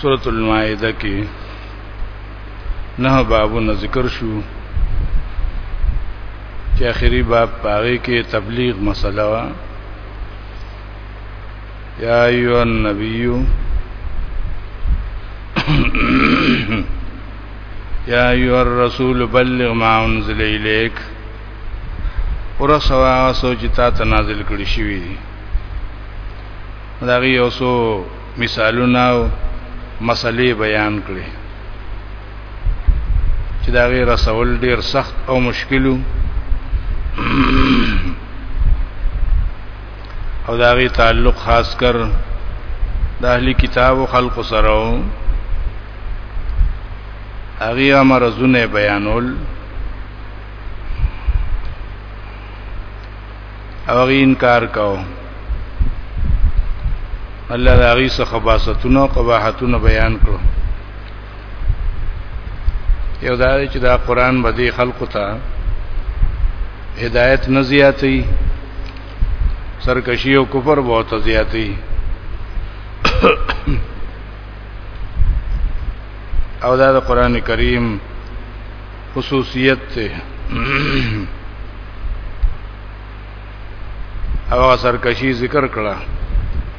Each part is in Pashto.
سورۃ المائده کې نه بابونه ذکر شو چې اخري باب پاره کې تبلیغ مسله وا یا ایو النبیو یا ایو الرسول بلغ ما انزل الیک ورسوه هغه سوچ تا ته نازل کړی شوی دی دا غي یو سو مثالونه او مسلې بیان کړي چې دا غي رسول ډیر سخت او مشکلو او دا غي تعلق خاص کر د اهلي کتاب او خلق سره هغه امر زونه بیانول او غي انکار کاو الله دا غي څخه خباستونه او قباحتونه بیان کړو یو دا چې دا قران باندې خلقو ته هدایت نه زیاتې سرکشی او کفر بہت زیاتې او دا د قران کریم خصوصیت ته او سرکشي ذکر کړه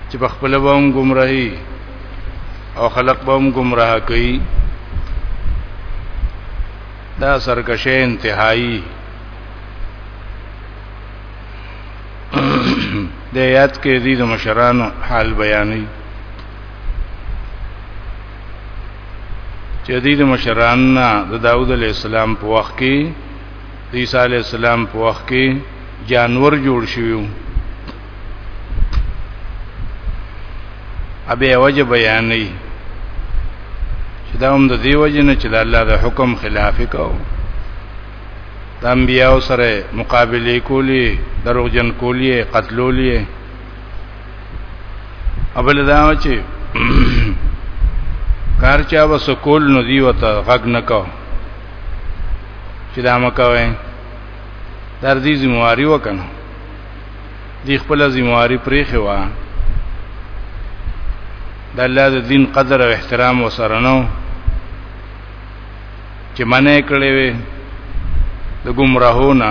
چې په خپل بوم گمراهي او خلق بوم گمراه کوي دا سرکشه انتهایی د یاد کې دي د مشرانو حال بیانې چې دې د مشران نه د داوود علی السلام په وخت کې د عیسی علی السلام په وخت کې جانور جوړ شویو ابه وجه بیانې چې دا هم د دې وجه نه چې د الله د حکم خلاف وکاو د انبیاء سره مقابله کولی دروغجن کولی قتلولی ابل دا چې کار چا وس کول نو دی وته غږ نه کو چې دا مکوي در دې زمواري وکنه دی خپل زمواري پریخه وا د الله د دین قدر او احترام وسره نو چې منه کړې وي د گمراهونه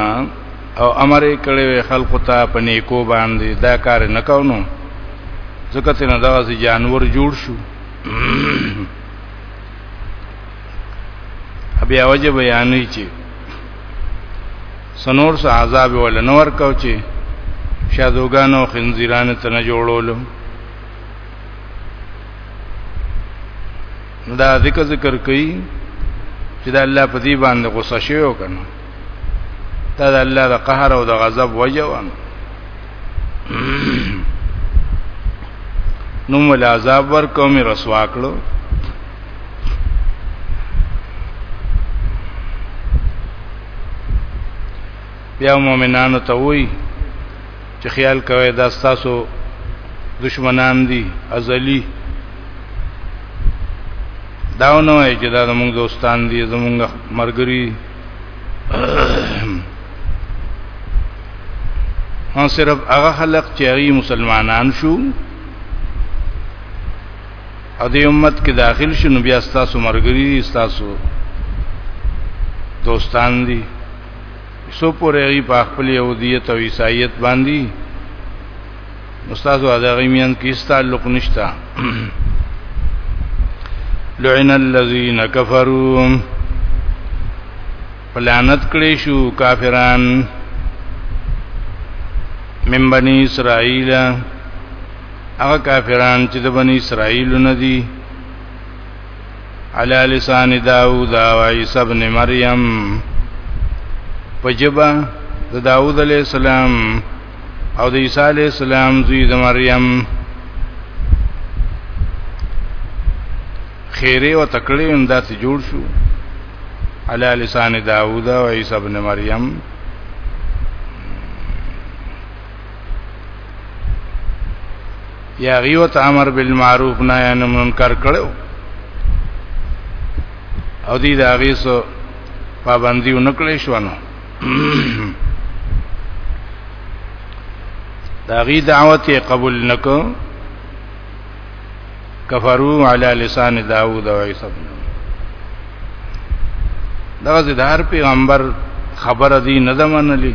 او امر کړې وي خلق ته په نیکو باندې دا کار نه کاونو ځکه چې نه دا سي جانور جوړ شو بیا وجه بیانې چې سنور سه عذاب ول نور کو چې شادوګانو خنزیرانو ته نه جوړولو نو دا ذکر ذکر کوي چې دا الله په دې باندې غوسه شوی او کنه دا د الله د قهر او د غضب وجه و نو مل عذاب ور کوم رسوا کړو بیا مومنانو ته وایي چې خیال کوي دا ستاسو دشمنان دي ازلی داو نه وای چې دا زموږ دوستان دي زموږ مرګري هان صرف هغه خلق چې هغه مسلمانان شو او دې امت کې داخل شنو بیا ستاسو مرګري دي ستاسو دوستان دي سو پورې ای په خپل يهودیت او عیسایت باندې استاد او هغه میان کې تعلق نشتا لعن الذين كفروا فلعنت کړي شو کافران من بني اسرائيل هغه کافران چې د بني اسرائيل نه دي علی لسان داوود او عیسی ابن مریم پجبا د داوود علی السلام او د عیسی علی السلام زوی د مریم خیره او تکړه هم داسې جوړ شو علی لسان داوود او عیسی ابن مریم یا غیو ته امر بالمعروف نهی عن المنکر کړو او دې دا غي سو پابندي ونکړې شو نو دا غي دعوت قبول نکو کفرو علی لسان داوود او عیسی ابن دغه زدار پیغمبر خبر دی نه دمنلی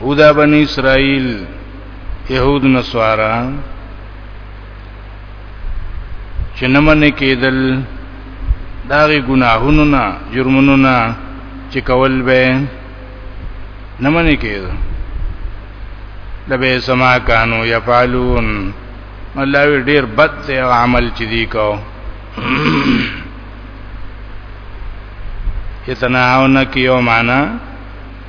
او دا بنی اسرائیل يهود نصارا چې نه منې کېدل داغي ګناهونو نه جرمونو نه چې کول به نه منې کېدل لبه سما کانو یفعلون الله ډیر بد دی عمل چې دی کو یتناونه کیو معنا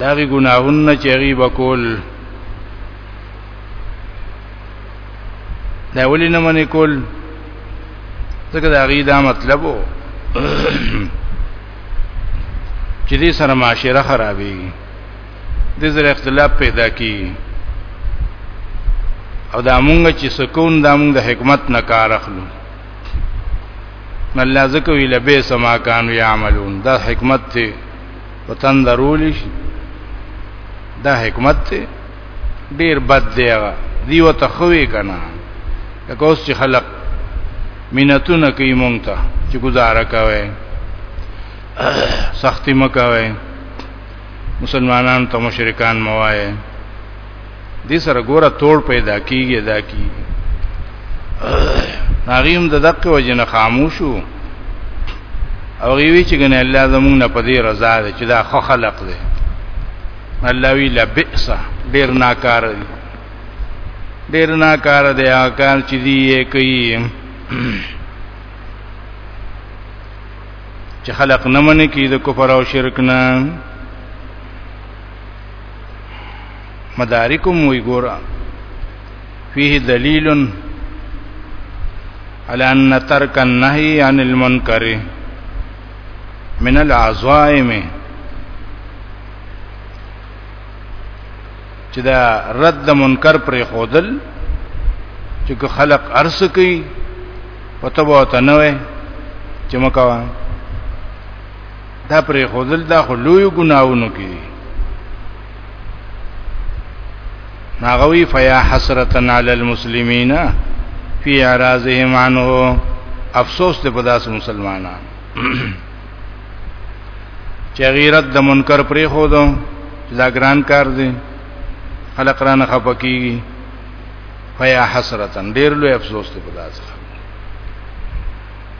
داغي ګناهونه چې غي بکول دا ولې نه منې کول ځکه دا غي دا مطلب وو چې دې سره معاشره خرابې دې سره اختلاف پیدا کی او دا مونږ چې سکون دا مونږ د حکمت نه کار اخلو الله ذکر وی لبه سما کانو یعملون دا حکمت ته په تندرول شي دا حکمت ته ډیر بد دی هغه دیو ته خوې کنه لکه اوس چې خلق مینتونه کوي مونږ ته چې گزاره کوي سختی مکوي مسلمانان ته مشرکان موایي دې سره ګوره توړ پیدا کیږي دا کی ناغیم د دقه وجنه خاموشو او غیوی چې ګنه الله زمونږ نه پدې رضا ده چې دا خو خلق دی الله وی لبئس ډیر ناکار دی ډیر ناکار دی هغه کار چې دی یې کوي چې خلق نه منې کی د کفر او شرک نه مدارکم وی ګورا فيه دلیل على ان ترك النهي عن المنکر من العظائم چې دا رد منکر پر خودل چې خلق ارس کوي پته وته نه وي چې مکوان دا پرې خودل دا خو لوی ګناونو کې دي ناغوی فیا حسرتن علی المسلمین فی اعراضهم عنه افسوس ته په داس مسلمانان چې غیرت د منکر پرې خودو دا ګران کار دی خلق رانه خپکیږي فیا حسرتن ډیر لوی افسوس ته په داس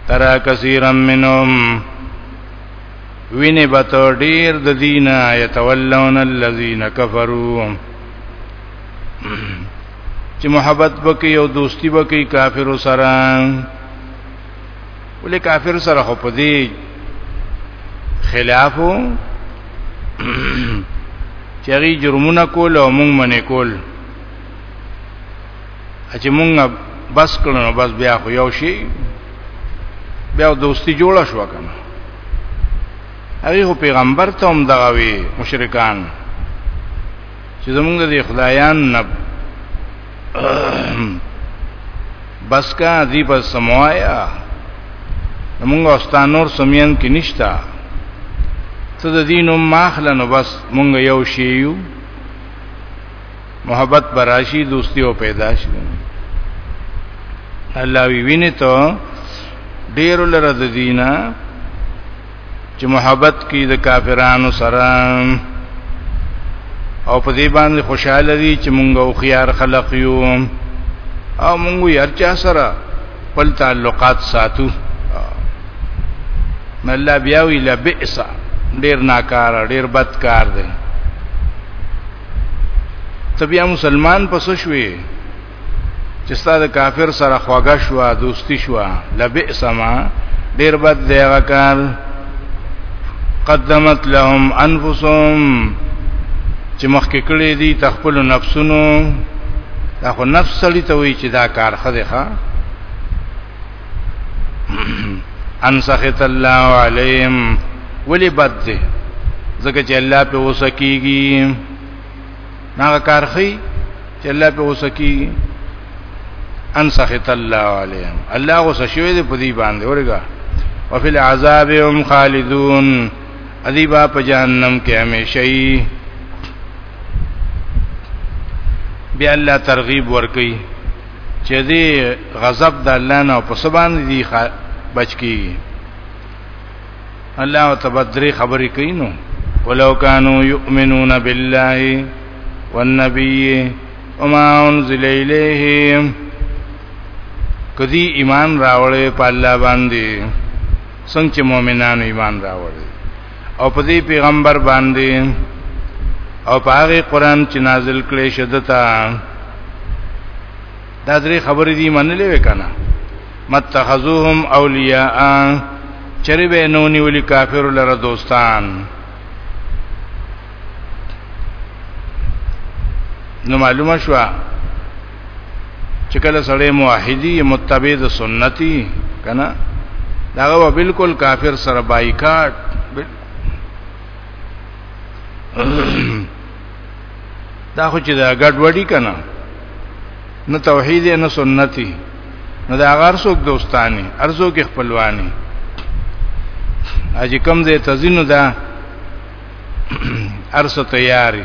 ترا کثیرا منهم وینه بت ډیر د دینه یتولون الذین کفروا چې محبت وکي او دوستی وکي کافر سره ولې کافر سره خو په دې خلافو چری جرمونه کول او مونږ منې کول چې مونږه بس کړنو بس بیا خو یو شي بیا دوستی جوړه شو کنه هغه پیغمبر ته هم دغه وی مشرکان چې زمونږ د خدایان نه بس کا دی په سموایا مونږ واستانور سمین کې نشتا ته د دینو ماخلنو بس مونږ یو شی یو محبت براشي دوستي او پیدا شي الله وی ویني ته ډیر لره د دینه چې محبت کی د کافرانو سره او په دې باندې خوشاله دي چې مونږ او خيار خلق یو او مونږ یې ارچا سره خپل تعلقات ساتو نه الله بیا وی لبئس ډیر ناکار ډیر بد کار دی ته بیا مسلمان پس شوې چې ستاسو کافر سره خواږه شو دوستی شو لبئس ما ډیر بد دی هغه کار قدمت لهم انفسهم چې مخکې کړې دي تخپل نفسونو دا خو نفس سړی ته وی چې دا کار خده ښه ان سخط الله عليهم ولی بد دي ځکه چې الله په وسکیږي هغه کارخي چې الله په وسکیږي ان سخط الله عليهم الله غوسه شوی دی په دې باندې ورګه وفي العذاب هم خالدون ادي با په جهنم کې همیشه یي بیا الله ترغیب ورکي چې دی غضب د الله نه په سبان دی بچ کیږي الله تبدری خبرې کوي نو ولو كانوا يؤمنون بالله والنبي وما انزل اليهم کدی ایمان راوړې په الله باندې څنګه چې مؤمنانو ایمان راوړې او په دې پیغمبر باندې او په هغه قران چې نازل کړي شدتا دا درې خبرې دي منلې وکنه متخذوهم اولیاء چری به نونی ولی کافر لره دوستان نو معلومه شو چې کله سړی موحدی متبع د سنتي کنه داغه بالکل کافر سره بایکاټ دا خو چې دا ګډ وډی کنه نه توحید نه سنتي نو دا غار څوک دوستانی ارزو کې خپلوانی اجي کم دې تزینو دا ارسه تیاری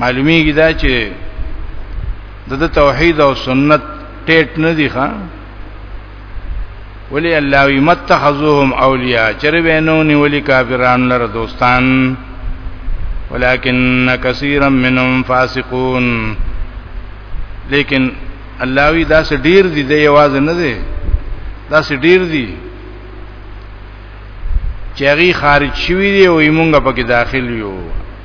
معلومیږي دا چې د توحید او سنت ټیټ نه دی ښا ولی الله وی متخذوهم اولیاء چر وینونی ولی کافران لره دوستان ولكن كثيرا منهم فاسقون لیکن الله وی دا سه ډیر دی د یواز نه دی دا سه ډیر دی چېغي خارج شوی دی او موږ پکې داخل یو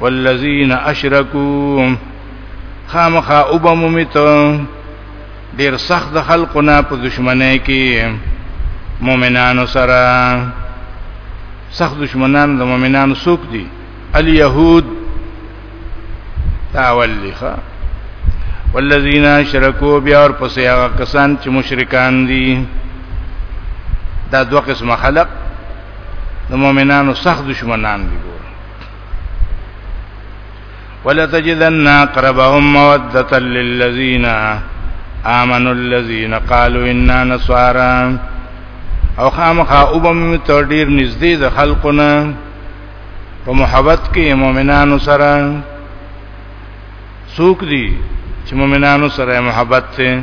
والذین اشرکو خامخا وبمومت ډیر سخت خلقنا په دشمنه کې مؤمنانو سره سخت دشمنان د مؤمنانو سوق دي اليهود تاولخه والذین اشرکو بیا اور پسې هغه کسان چې مشرکان دي دا دوه قسمه خلق د مؤمنانو سخت دشمنان دي ولتجدن اقربهم موده للذین آمنوا الذين قالوا إنا نصارى او خامخا وبم تر ډیر نږدې د خلقونه په محبت کې مؤمنانو سره سوق دي چې مؤمنانو سره محبت ته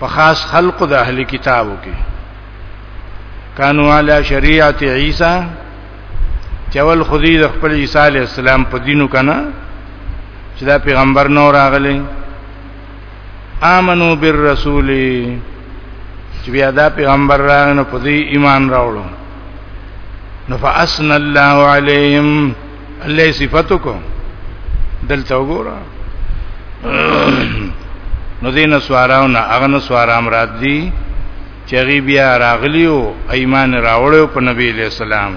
په خاص خلق د اهل کتابو کې کانو علی شریعت عیسی چول خدای د خپل عیسی علی السلام په دینو کنه چې دا پیغمبر نو راغلی امنو بالرسول چې بیا دا پیغمبر راغنه په دې ایمان راوړو نو فاسن الله علیهم الله صفاتو کو دلته وګوره نو دین سواراو نه هغه نه سوارام رات دي چې غي بیا راغلیو ایمان راوړیو په نبی له سلام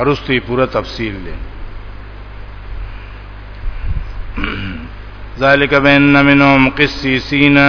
ارستي پورا تفصیل دی ذالک بین منهم قسیسینا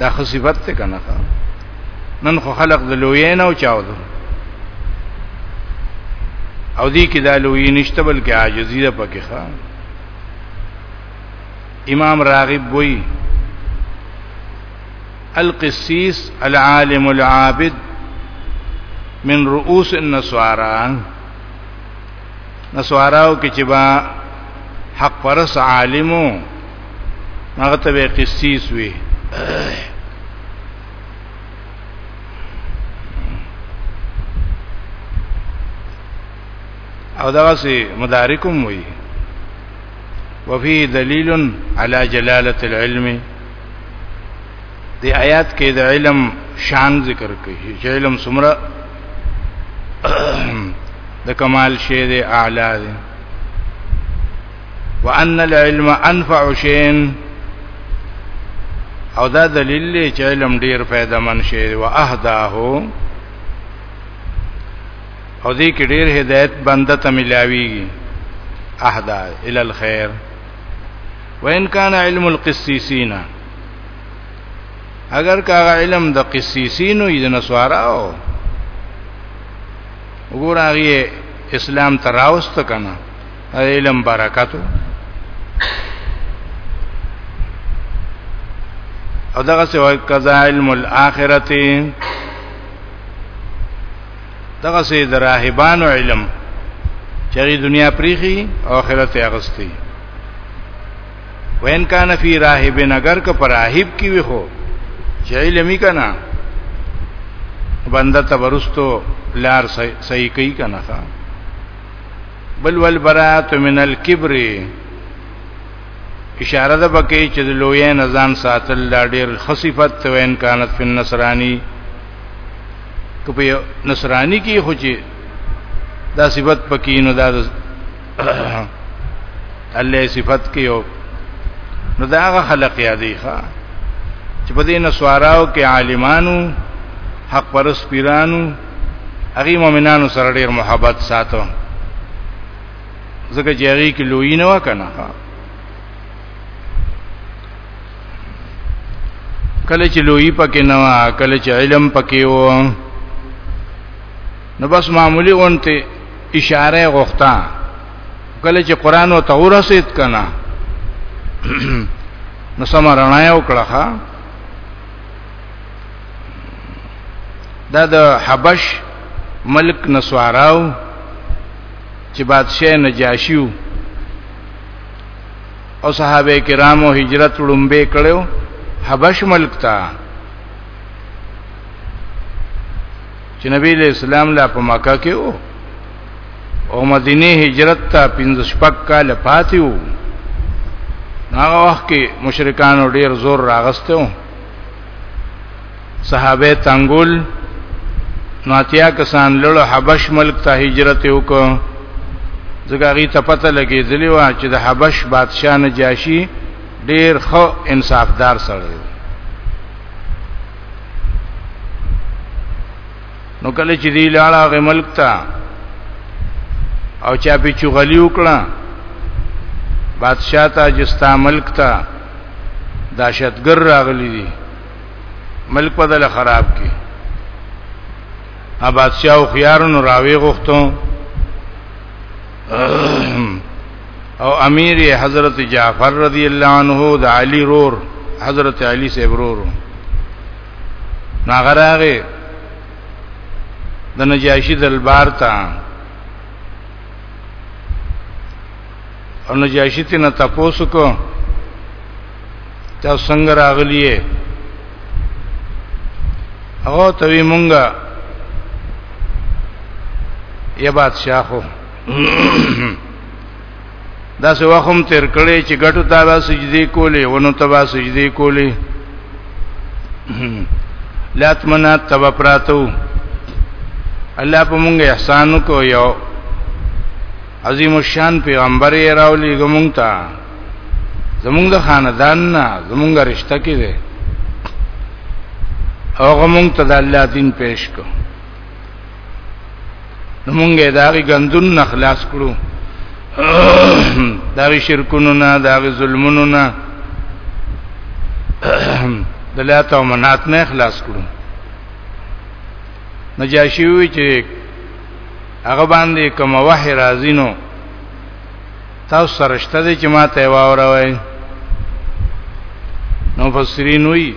دا خو صفت ته کنه نن خو خلق د لوی نه او چاو دو او دی کې دا لوی نشته بلکې عاجزی ده پکې ښا امام راغب وی القسیس العالم العابد من رؤوس النصارى نصاراو کې چې با حق پرس عالمو هغه ته به قسیس وي او دا سي مدارکم وي وفي دليل على جلالة العلم دی آیات کې د علم شان ذکر کوي چې علم سمره د کمال شی دی اعلی دی وان العلم انفع شيء او دا دلیل دی چې علم ډیر فائدہ من شي او اهداه او دې کې ډیر هدایت بنده ته ملاوي اهدا ال الخير وان كان علم القسيسين اگر کا علم د قسيسين وي د نسواراو وګورغه اسلام تراوست کنه علم برکاتو او دغه سوای قضا علم الاخرته دغه سي دراهبانو علم چې دنیا پریخي او آخرت اغستی وین کان فی راهب نگر ک پر راهب کی وی خو چې علمي کنا بنده تبرستو لار صحیح کوي کنا ښا بل ول برات من الكبر اشاره ده پکې چې د لوی نه ځان ساتل دا ډېر خصيفت ته وین کانت فن نصرانی کپی نصرانی کې خو چې دا صفت پکې نو دا الله صفت کې یو نو دا هغه خلق یادې ښا چې په دې نسواراو کې عالمانو حق پرس پیرانو هغه مؤمنانو سره ډیر محبت ساتو ځکه چې هغه کې لوی نه وکنه کله چې لوی پکې نه وا کله چې علم پکې و نو بس معمولی اونته اشاره غوښتا کله چې قران او تورسید کنا نو سمرنا یو کړه دا د حبش ملک نسواراو چې بادشاہ نجاشیو او صحابه کرامو هجرت لومبه کړو حبش ملک ته چې نبی له اسلام لا په مکه کې وو او مدینه هجرت ته 15 شپږ کال پاتې وو هغه وخت کې مشرکانو ډیر زور راغسته وو صحابه تنگول ناتیا کسان لړو حبش ملک ته هجرت وکړ ځکه غي ته پته لګې ځلی و چې د حبش بادشاہ نجاشي ډیر خو انصافدار سره نو کله چې دی لاړه غ ملک ته او چا په چغلی وکړه بادشاہ ته جستا ملک ته داشتګر راغلي دي ملک په دل خراب کی اباد سیاو خيارن راوي غختو او امیر حضرت جعفر رضی الله عنه د علی رور حضرت علی سے برور ناغراغه د نجاشی دلبار ته او نجاشی ته نه تاسو کو تاسو څنګه راغلی هغه ته وی مونږه یا بادشاہ خو دا سه وخم تیر کړي چې ګټو ته به سجدي کولې ونو ته به سجدي کولې لات منا تب پراتو الله په مونږه احسان کو یو عظیم الشان پیغمبر یې راولي ګمونږ ته زمونږ د خاندان نه زمونږ رشتہ کې ده او غمونږ ته د الله دین پېښ کو مونږه داغي غندون نه خلاص کړو داغي شرکونو نه داغي ظلمونو نه دلات او منات نه خلاص کړو نجاشی وی چې هغه باندې کوم وحی راځي نو تاسو سره شته چې ما ته واوروي نو فسرین وی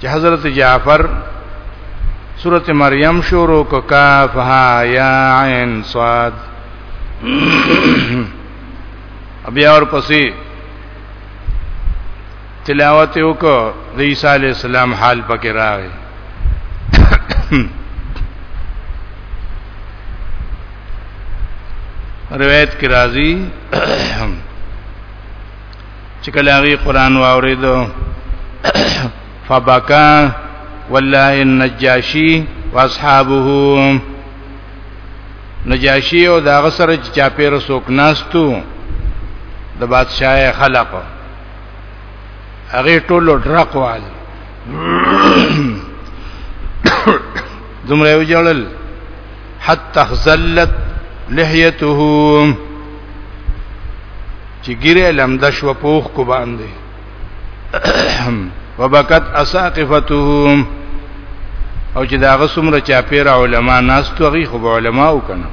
چې حضرت جعفر سورت مریم شروع کو کاف ها یا عین صاد بیا اور پسې تلاوت وکړه د عیسی علی السلام حال پکې راغی روایت کی راضی چې کله هغه قران واوریدو فبکا والله النجاشی واصحابه نجاشی او دا غسر چې چاپیر سوک ناستو د بادشاہ خلق هغه ټولو ډرقوال دومره یو جړل حتی خزلت لحیته چې ګیره لمده شو پوخ کو باندې وبکت اساقفته او چې داغه څومره چا پیر علما ناس توغي خو علما وکنه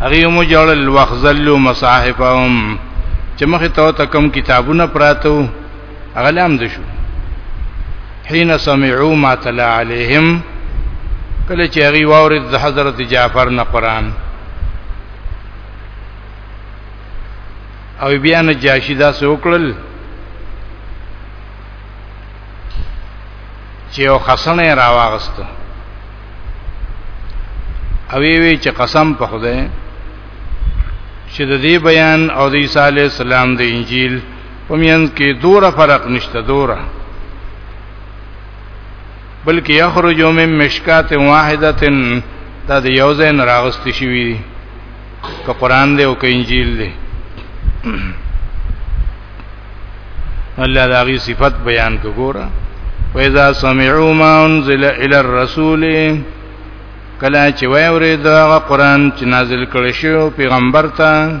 هغه مو جوړل وخزلوا مصاحفهم چې مخه ته کم کتابونه پراته هغه لام د شو حين سمعوا ما تلا عليهم کله چې هغه واورید د حضرت جعفر نه قران او بیا نه جاشی دا سوکړل چې او خسنه راواغست او وی چې قسم په خدای چې د دې بیان او د عیسی علی السلام د انجیل پمینس کې دوره فرق نشته دوره بلکې یخرج من مشکات واحده دا د یو ځای نه راغستې شوی دی که قران دی او که انجیل دی الله دا غي صفت بیان کو ګوره واذا سمعوا ما انزل الى الرسول کله چې وایوري دا قران چې نازل کړی شو پیغمبر ته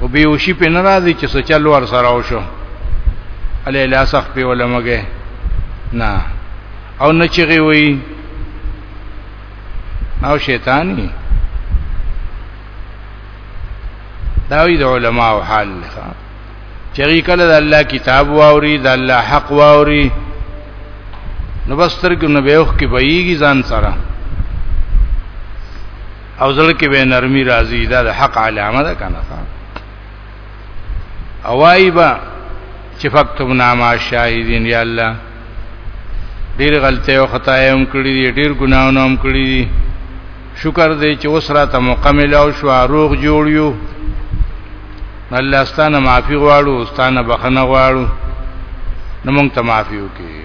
او به وشي په ناراضي چې سچل ور سره او شو الی لا سخ په ولمګه نه او نه چغي وي او شیطانی دا وی د علماو حال لخوا چغی کله د الله کتاب واوري د الله حق واوري نو بستر کې نو به وخت کې بېږي ځان سره او زړه کې به نرمي راځي دا د حق علامه ده کنه اوای با چې فكتب نامه شاهدین یا الله ډیر غلطه او خطا یې هم کړې دي ډیر ګناونه هم کړې دي شکر دې چې اوس را ته مکمل او شو روغ جوړ یو الله ستانه معافي غواړو ستانه بخنه غواړو نو مونږ ته معافي وکړي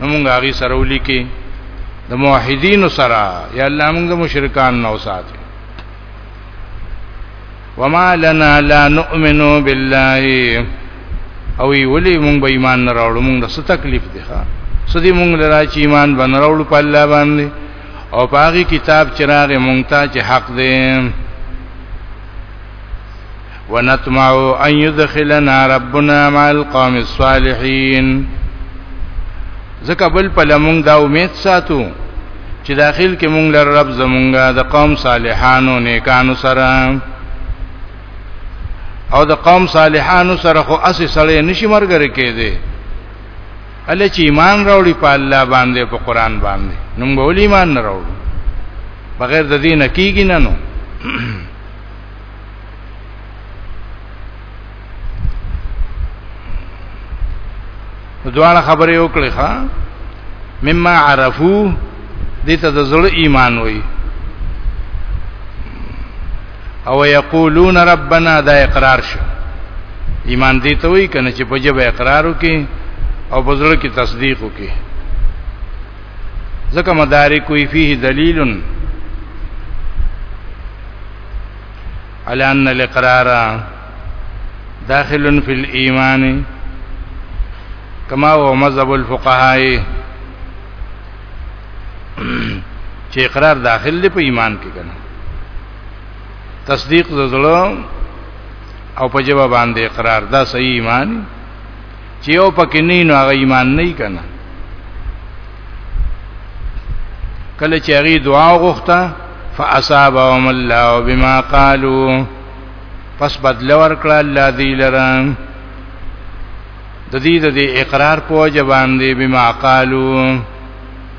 نو موږ هغه سره ولیکي د موحدین سره یا الله موږ د مشرکان نو ساتي وما لنا لا نؤمن بالله او وی ولی مونږ به ایمان نه راوړو مونږ له څه تکلیف دی ښا سدي مونږ لرا چې ایمان باندې راوړو په الله باندې او پاغي کتاب چراغ مونږ ته چې حق دی ونطمع ان يدخلنا ربنا مع القوم الصالحين ځکه بل په لمونږ دا امید ساتو چې داخل کې مونږ لر رب زمونږه د قوم صالحانو نیکانو سره او د قوم صالحانو سره خو اسې سړې نشي مرګره کېده الله چې ایمان راوړي په الله باندې په قران باندې نو به ایمان نه راوړي بغیر د دې نکیږي نه نو دواړه خبرې وکړې ښا مما عرفو دې ته د زړه ایمان وای او یقولون ربنا دا اقرار شو ایمان دې ته وای کنه چې په جبه اقرار وکي او په زړه کې تصدیق وکي ځکه مدارک وی فيه دلیلن على ان الاقرار داخل في الايمان كما هو مذهب الفقهاء چې اقرار داخل دی په ایمان کې کنه تصدیق د زړه او په جواب باندې اقرار دا صحیح ایمان دی چې یو پکې نه نو هغه ایمان نه کنا کله چې هغه دعا غوښته فاصابهم الله بما قالوا پس بدل ورکړه الله دی لره د دې د اقرار په وجه باندې بما قالوا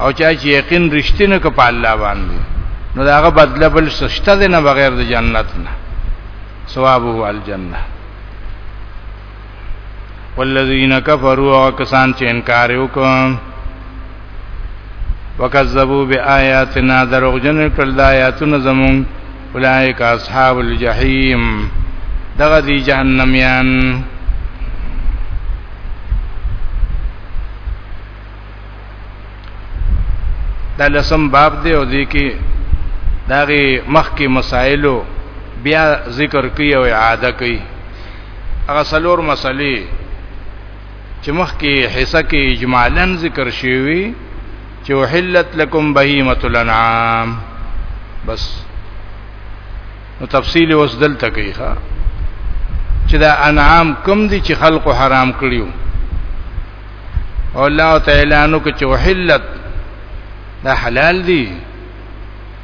او چا چې یقین رښتینه ک په الله باندې نو داغه بدله بل سشته ده نه بغیر د جنت نه ثوابه الجنه والذین کفروا وکسان چې انکار وکړ وکذبوا بیااتنا دروغجن کړل د آیاتونو زمون اولئک اصحاب الجحیم دغه دی جهنميان دا لسم باب دی او دی کې داغه مخکې مسائلو بیا ذکر کوي او اعاده کوي هغه سلور مسلې چې مخکې حصہ کې اجمالاً ذکر شوی چې وحلت لكم بهیمه الانعام بس نو تفصیل اوس دلته کوي ښا چې دا انعام کم دي چې خلق حرام کړیو او الله تعالی نو کې چوحلت دا حلال دي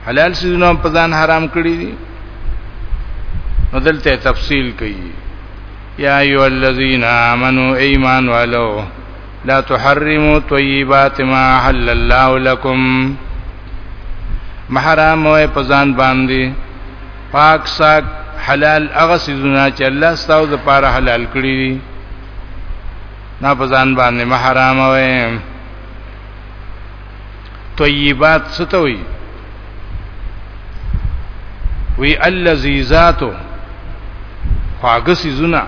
حلال سيزونه په ځان حرام کړی دي نو دلته تفصیل کوي یا ایو الذین آمنو ایمان والو لا تحرموا طیبات ما حل الله لكم محرام وې په ځان باندې پاک ساک حلال هغه سيزونه چې الله ستاسو لپاره حلال کړی دي نه په ځان باندې محرام وي طیبات ستوي وی اللذیذاتو خواږه سيزونه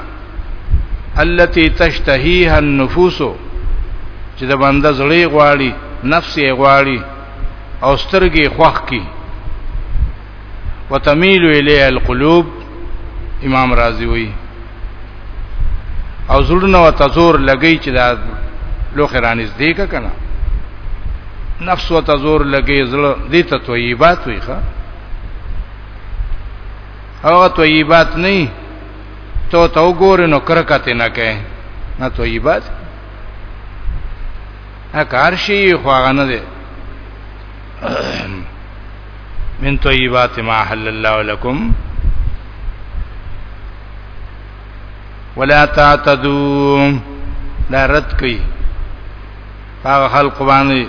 التي تشتهيها النفوس چې د بنده زړه غواړي نفس یې غواړي او سترګې خوخ کی وتميل اليه القلوب امام رازي وي او زړونه وتزور لګی چې دا لوخ رانیز دی که کنه نفس وتزور لګی زړه دې ته طیبات وي ښا هغه طیبات نه ته تو ګور نو کرکت نه کې نه طیبات اکار شي خو هغه نه دی من طیبات ما حل الله لكم ولا تعتدوا لا رد کوي هغه خلق باندې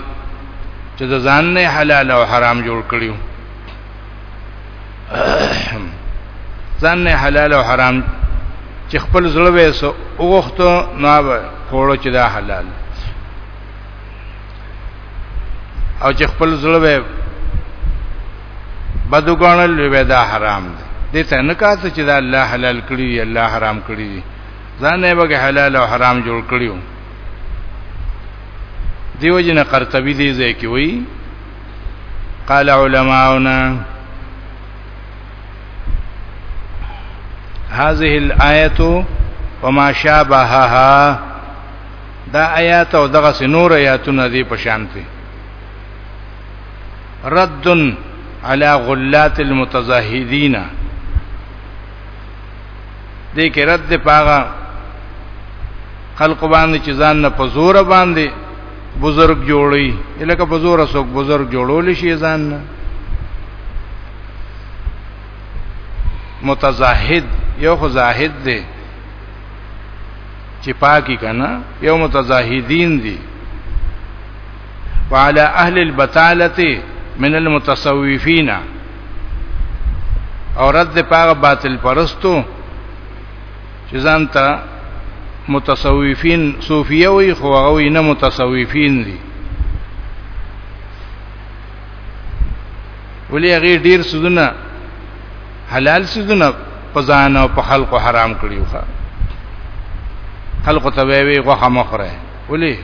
چې د ځان نه حلال او حرام جوړ کړیو ځان نه حلال او حرام چې خپل زړه وېسو وغوښتو نو به خوړو چې دا حلال او چې خپل زړه به بدګانل وي دا حرام دي دې ته نه کاته چې دا الله حلال کړی دی الله حرام کړی دی ځان یې به حلال او حرام جوړ کړیو دیو جن قرطبی دی ځای کې وایي قال علماؤنا هذه الآية وما شابهها دا آیات او دغه سنور آیاتونه دی په شان دي رد علی غلات المتزاهدین دې کې رد پاغه خلق باندې چې ځان نه پزور باندې بزرگ جوړي الکه پزور سوک بزرگ جوړول شي ځان نه متزاهد یو خو زاهد دی چې پاکي کنه یو متزاهدین دي وعلى اهل البتاله من المتصوفین او رد پاغه باطل پرستو چې ځان ته متصوفین صوفیه وي خو هغه نه متصوفین دي ولې هغه ډیر سودونه حلال سيزونه په ځان او په خلقو حرام کړیو ښا خلقو ته وی غوخه مخره ولي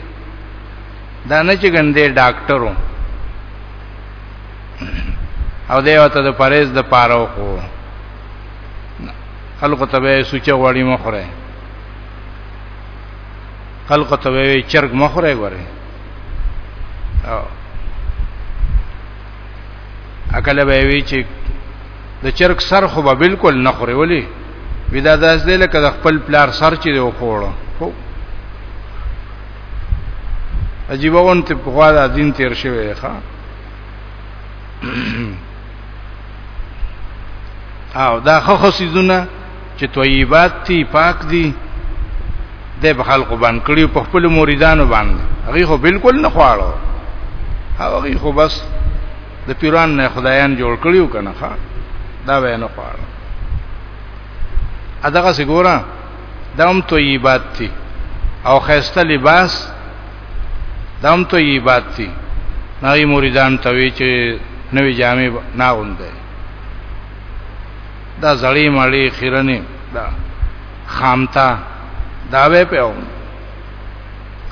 دا نه چې ګندې ډاکټرو او دیو ته د پرېز د پاره خو خلقو ته وی سوچه غوړی مخره خلقو ته وی چرګ مخره غوړي او اکل به وی چې د چرګ سر خو به بالکل نه خوري ولی ودا داس دی لکه د خپل پلار سر چې دی وخوړو هو عجیب اون ته په خوا د دین تیر شوی ښا او دا خو خصیزونه چې طیبات دي پاک دي د خلق باندې کړیو په خپل مریدانو باندې هغه خو بالکل نه خواړو هغه خو بس د پیران نه خدایان جوړ کړیو کنه ښا دا وای نه خواړو اداګه سګورا دا هم طیبات دي او خیسته لباس دا هم طیبات دي نای مریدان ته وی چې نوې جامې نه غوندي دا زړی مړی خیرنه دا خامتا دا به په او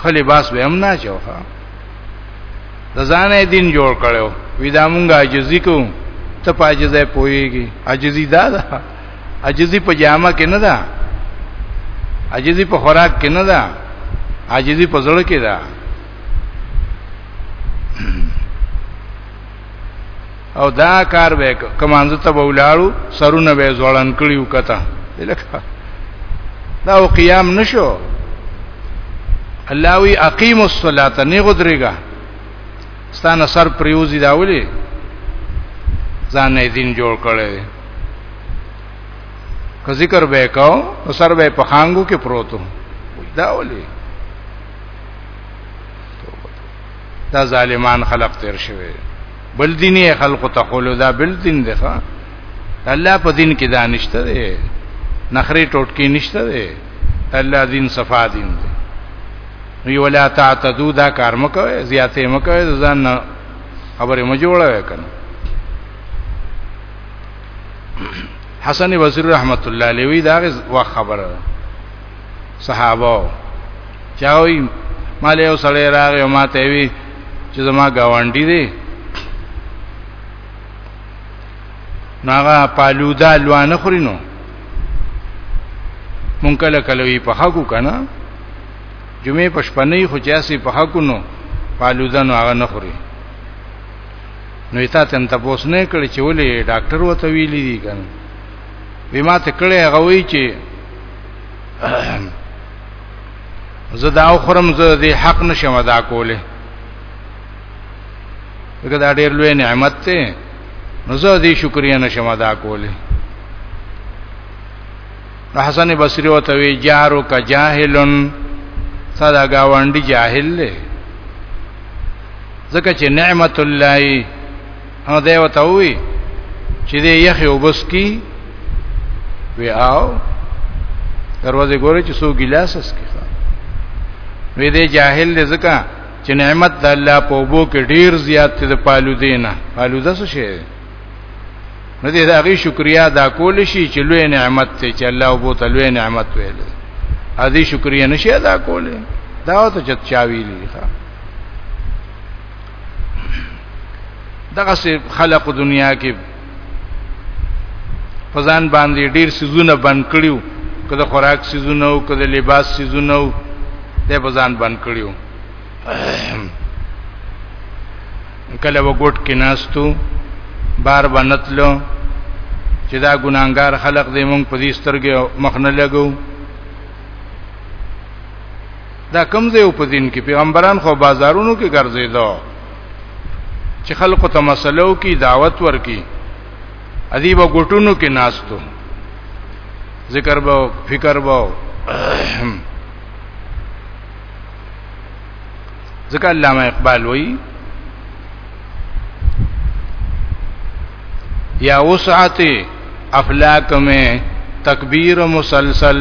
خلی باس به هم نه چوخه د ځانې دین جوړ کړو وی دا مونږه عاجزی کو ته پاجزه پويږي عاجزی دا ده عاجزی په جامه کې نه ده عاجزی په خوراک کې نه ده عاجزی په زړه کې ده او دا کار به کمانځه ته ولاړو سرونه به زوړن کړیو کته لکه دا او قیام نشو الله وی اقیم الصلاه نه غدرېګا ستانه سر پریوزی دا ولي ځان نه دین جوړ کړي که ذکر به کاو نو سر به په خانګو کې پروتو دا ولي دا ظالمان خلق تیر شوی بل دیني خلق ته خلو دا بل دین دی ښا الله په دین کې دانشته دی نخري ټوټکی نشته دی الله دین صفا دین دی وی ولا تعتدو دا کار مکوي زیاتې مکوي ځان خبره مجوړه وکنه حسن وزیر رحمت الله علیه دا وخت خبره صحابه چاوي مال یو سړی راغی او ما ته وی چې زما گاونډي دی ناغه پالودا لوانه خورینو مونږ کله کله وی په حقو کنه جمعې په شپه نه خو چاسي په حقو نو پالودا نو هغه نه خوري نو ایتا تم تاسو نه کړی چې ولې ډاکټر وته ویلي دي کنه به ما ته کړي هغه وی چې زه دا خورم زه دې حق نشم ادا کوله دغه دا ډېر لوی نعمت ته نو زه دې شکریا نشم ادا کوله حسن بصری وته وی جارو کا جاهلن صدا گاوندی جاهل له ځکه چې نعمت الله نو دی وته وی چې دې یخې وبس کی وی آو دروازه ګوري چې سو ګلاس اس کی وی دې جاهل دې زکا چې نعمت د الله په وبو کې ډیر زیات دې پالو دینه پالو دس شي نو دې دا غي شکریا دا کول شي چې لوی نعمت ته چې الله وبو ته لوی نعمت ویل ا دې شکریا نشي ادا کوله دا ته چت چاویلی ښا دغه سي خلق دنیا کې فزان باندې ډیر سيزونه بند کړیو کله خوراک سيزونه او کله لباس سيزونه او د فزان بند کړیو کله وګټ کې ناستو بار بنتلو چې دا ګناګار خلق دې مونږ په دې سترګې مخ نه لګو دا کم ځای په دین کې پیغمبران خو بازارونو کې ګرځیدو چې خلکو ته مسلو کې دعوت ورکي ادیب غټونو کې ناستو ذکر به فکر به ذکر علامه اقبال وایي یا وسعت افلاک میں تکبیر مسلسل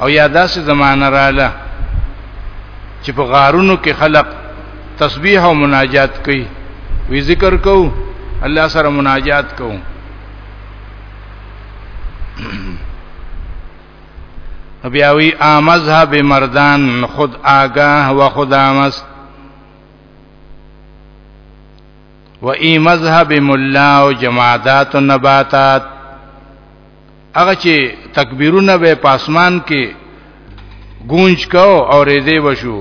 او یا داسې زمانہ رااله چې په غارونو کې خلق تسبیح او مناجات کوي وی ذکر کو الله سره مناجات کو بیا وی امزه به مردان خود آگاه و خود آمست و ای مذهب ملا او جماعات و نباتات هغه چې تکبیرونه به پاسمان کې گونج کاو او ریزه وشو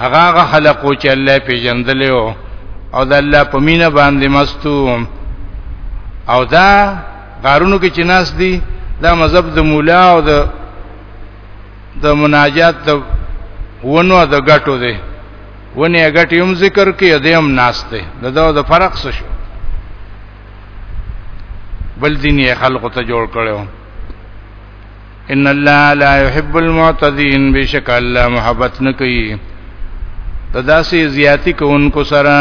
هغه هغه خلق او چې الله پیژندل او د الله په مینه باندې مستو او دا غارونو کې چې ناس دي دا مذهب د مولا او د د مناجات د ونو د غټو دی ونه غټي هم ذکر کې دیم ناس دی دا د فرق څه شو بل دین یې خلق ته جوړ کړو ان الله لا يحب المعتدين بشک الله محبت نه کوي تداسي زیاتی کوونکو سره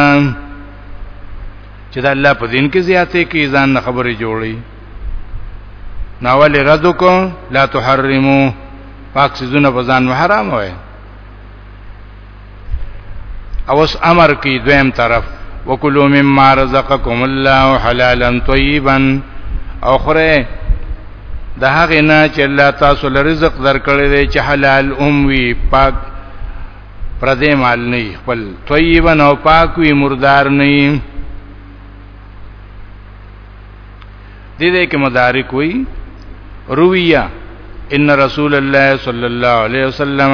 چې د الله په دین کې زیاتې کې ځان خبرې جوړي ناول ردو کو لا تحرمو پاک سيزونه په ځان حرام وای او اس امر کی دویم طرف وکلو مما رزقکم الله حلالا طیبا او خره د هغه نه چې الله تاسو له رزق درکړی دی چې حلال اوم وی پاک پردې مال نه خپل طیبا او پاک وی مردار نه دي دې کې مدارک وی رویه ان رسول الله صلی الله علیه وسلم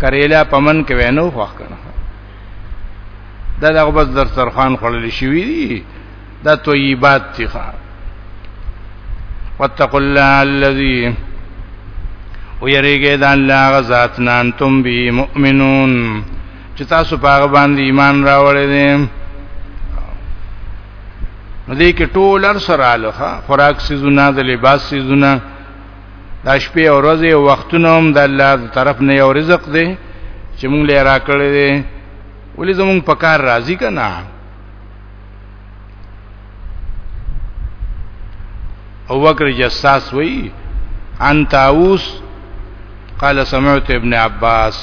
کریلا پمن کې وینو خوښ کړه دا دغه بس در سرخان خړل شوی دی دا طیبات دي ښا واتقوا الله الذي ويرګه د الله غزاد نن تم بي مؤمنون چې تاسو په هغه باندې ایمان راوړی دي دې کې ټول سره الوخه خوراک سيزونه د لباس سيزونه دا شپې او ورځې او وختونه هم د الله تر طرف نه یو رزق دی چې موږ لې راکړې دي ولې زموږ په کار راضی کنا او وکر جساس وی ان تاوس قال سمعت ابن عباس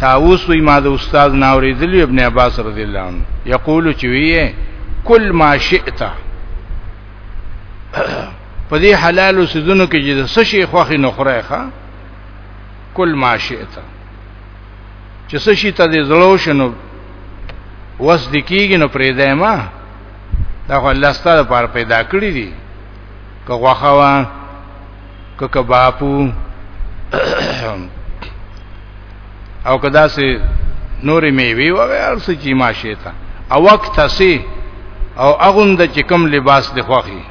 تاوس وی ما د استاد ناوری دلی ابن عباس رضی الله عنه یقول چویه کل ما شئتا په دې حلالو سيزونو کې چې د څه شي خوخي نه خورای ښا کل ما شئت چې څه شي ته دې زړو شنو وس د کیږي نو پرې دی ما دا خو الله ستاسو لپاره پیدا کړی دي که غوخه وا که کبابو او کدا سي نورې میوي و غیر څه چې ماشه تا او وخت سي او اغوند چې کم لباس د خوخي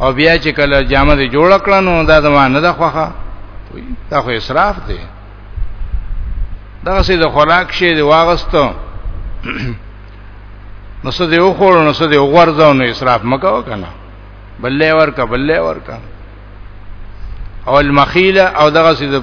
او بیا چې کله جامه دې جوړ کړه نو دا زما نه ده خوخه دا خو اسراف دی دغه سي د خوراک شي دی واغستو نو څه دی وخور نو څه دی وغورځاو نو اسراف مکو کنه بلې ورکا بلې ورکا او المخيله او دغه سي د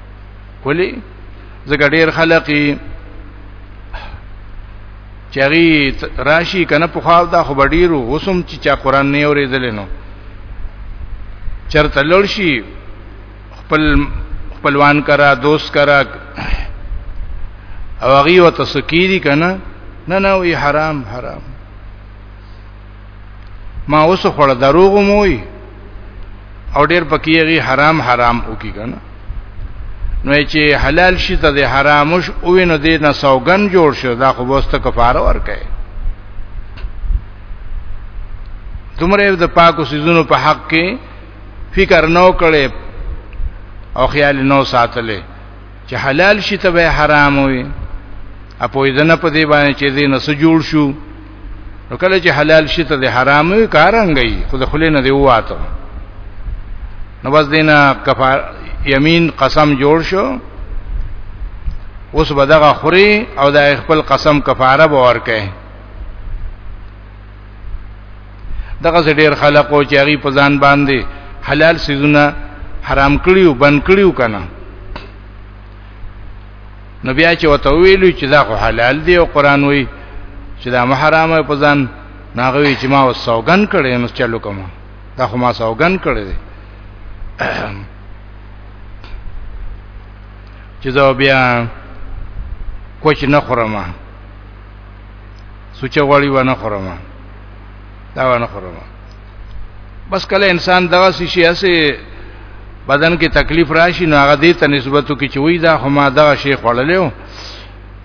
ولی زګ ډیر خلقی چری راشی کنه په خوا دا خو ډیرو وسم چې چا قران نه اوریدل نو چرته لړ شي خپل خپلوان کرا دوست کرا او هغه وتسکیری کنه نه نه وی حرام حرام ما اوس خړ دروغ موي او ډیر پکېږي حرام حرام وکي کنه نو چې حلال شي ته د حرامش او نو دې نه سوګن جوړ شو دا خو بوسته کفاره ورکه تمره د پاکو سيزونو په حق کې فکر نو کړي او خیال نو ساتلې چې حلال شي ته به حرام وي اپو دې نه په دې باندې چې دې نه سجول شو نو کله چې حلال شي ته د حرام وي کارنګي خو د خلینو دی واته نو بس دینه کفار یمین قسم جوړ شو اوس بدغه خوري او د خپل قسم کفاره به ورکه دغه ډیر خلق او چاغي په ځان باندې حلال سيزونه حرام کړیو بند کړیو کنه نو بیا چې وته ویلو چې دا خو حلال دی او قران وایي چې دا محرمه په ځان ناغوي چې ما وسوګن کړي نو چلو کوم دا خو ما سوګن کړي دي چې زه بیا کوچ نه خورم سوچ غوړی و نه خورم دا و نه خورم بس کله انسان دغه شي اسه بدن کې تکلیف راشي نو هغه دې ته نسبتو کې چوي دا خو ما دغه شی خړلې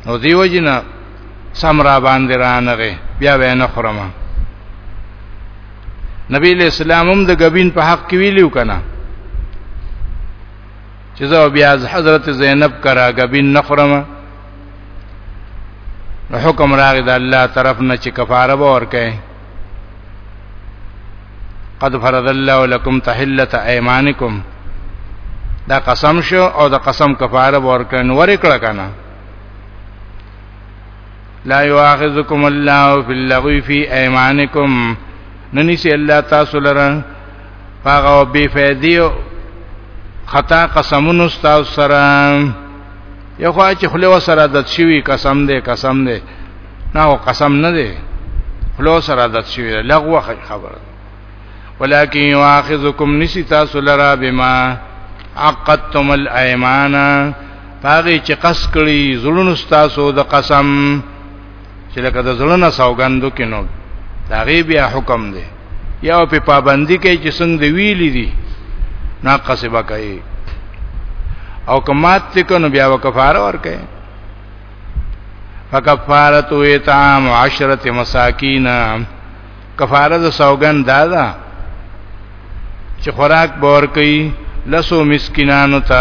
نو دیو جنا سمرا باندې رانغه بیا وینه خورم نبی له اسلام هم د غبین په حق کې ویلو کنه چې زه بیا از حضرت زینب کرا غبین نخرم حکم راغی د الله طرف نه چې کفاره به ورکه قد فرض الله لكم تحلت ايمانكم دا قسم شو او دا قسم کفاره ورکړن ورکړه کنه لا يؤاخذكم الله في اللغو في ايمانكم ننسي الله تاسو لره هغه بے فائدې خطا قسمونو تاسو سره یو خو چې خلو سره عادت شوی قسم دې قسم دې نه او قسم نه دې خلو سره عادت شوی لغوه خبره ولکن یواخذکم نسی تاسو لرا بما عقدتم الايمان پاغي چې قص کړی زړونو تاسو د قسم چې لکه د زړه سوګندو کې نو دا غي بیا حکم دی یا په پابندي کې چې څنګه دی ویلې دي ناقص به کوي او کمات تکنو بیا وکفاره ور کوي فکفارت و اطعام عشرت مساکین کفاره د سوګند دادا چې خوراک بور کوي لسو مسکینانو ته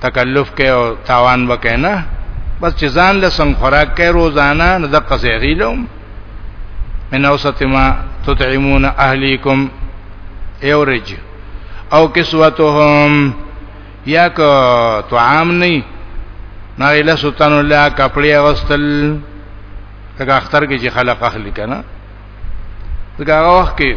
تکلف کې او تاوان وکې نه بس چې ځان له څنګه خوراک کې روزانه نه د قصې غیلم من اوسط ما تطعمون اهلیکم ایورج او کسوتهم یا که طعام نه نه اله سلطان الله کپڑے غسل تک اختر کې چې خلق اخلي کنه دغه وخت کې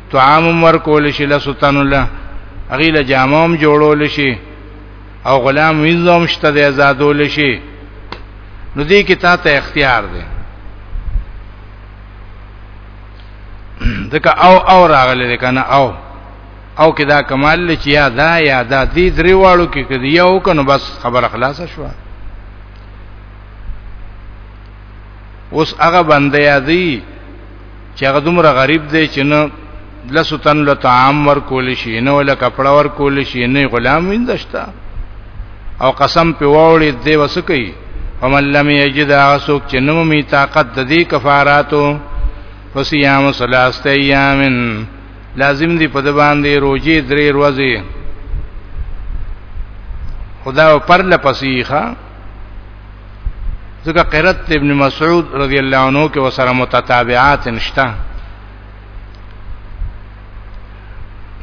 طعام ورکول شي لسوتن الله اغیله جاموم جوړول شي او غلام وینځوم شته د آزادول شي نو دې کې تا ته اختیار دی دکه او او راغلی دی کنه او او کې دا کمال لچ یا دا یا دا دې درې واړو کې کې یو کنه بس خبر خلاص شو اوس هغه بنده یادی چې هغه دومره غریب دی چې نه لسو تن له طعام ورکول شي نه ولا کپڑا ورکول شي نه غلام ویندشتا او قسم په وړي دی وسکی فمن لم یجد اسوک چې نو می طاقت د دې کفاراتو فصيام ثلاثه ايام لازم دی په د باندې روزي درې ورځې خدا پر لپسیخه ځکه قرات ابن مسعود رضی الله عنه کې وسره متتابعات نشته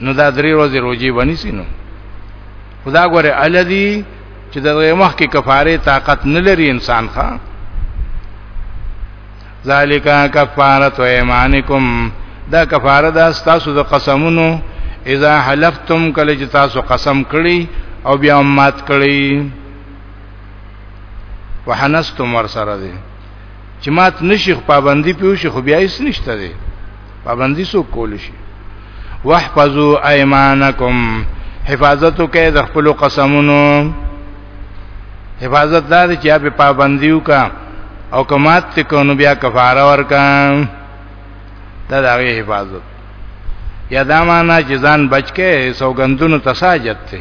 نو دا درې ورځې روزي ونی سينو خدا ګوره الذي چې د مخ کې کفاره طاقت نه لري انسان ښا ذالک کفاره ایمانکم دا کفاره دا تاسو د قسمونو اذا حلفتم کله چې تاسو قسم کړی او بیا مات کړی وحنستم ور سره دي چې مات نشي پابندي پیو شي خو بیا هیڅ نشته دي پابندي سو کول شي واحفظوا ايمانكم حفاظت وکړئ د خپل قسمونو حفاظت دا دي چې په پابندیو کا او کمات ته کو نو بیا کفاره ورکا دا دغه حفاظت یا دا معنا چې ځان بچکه سوګندونو تساجت ته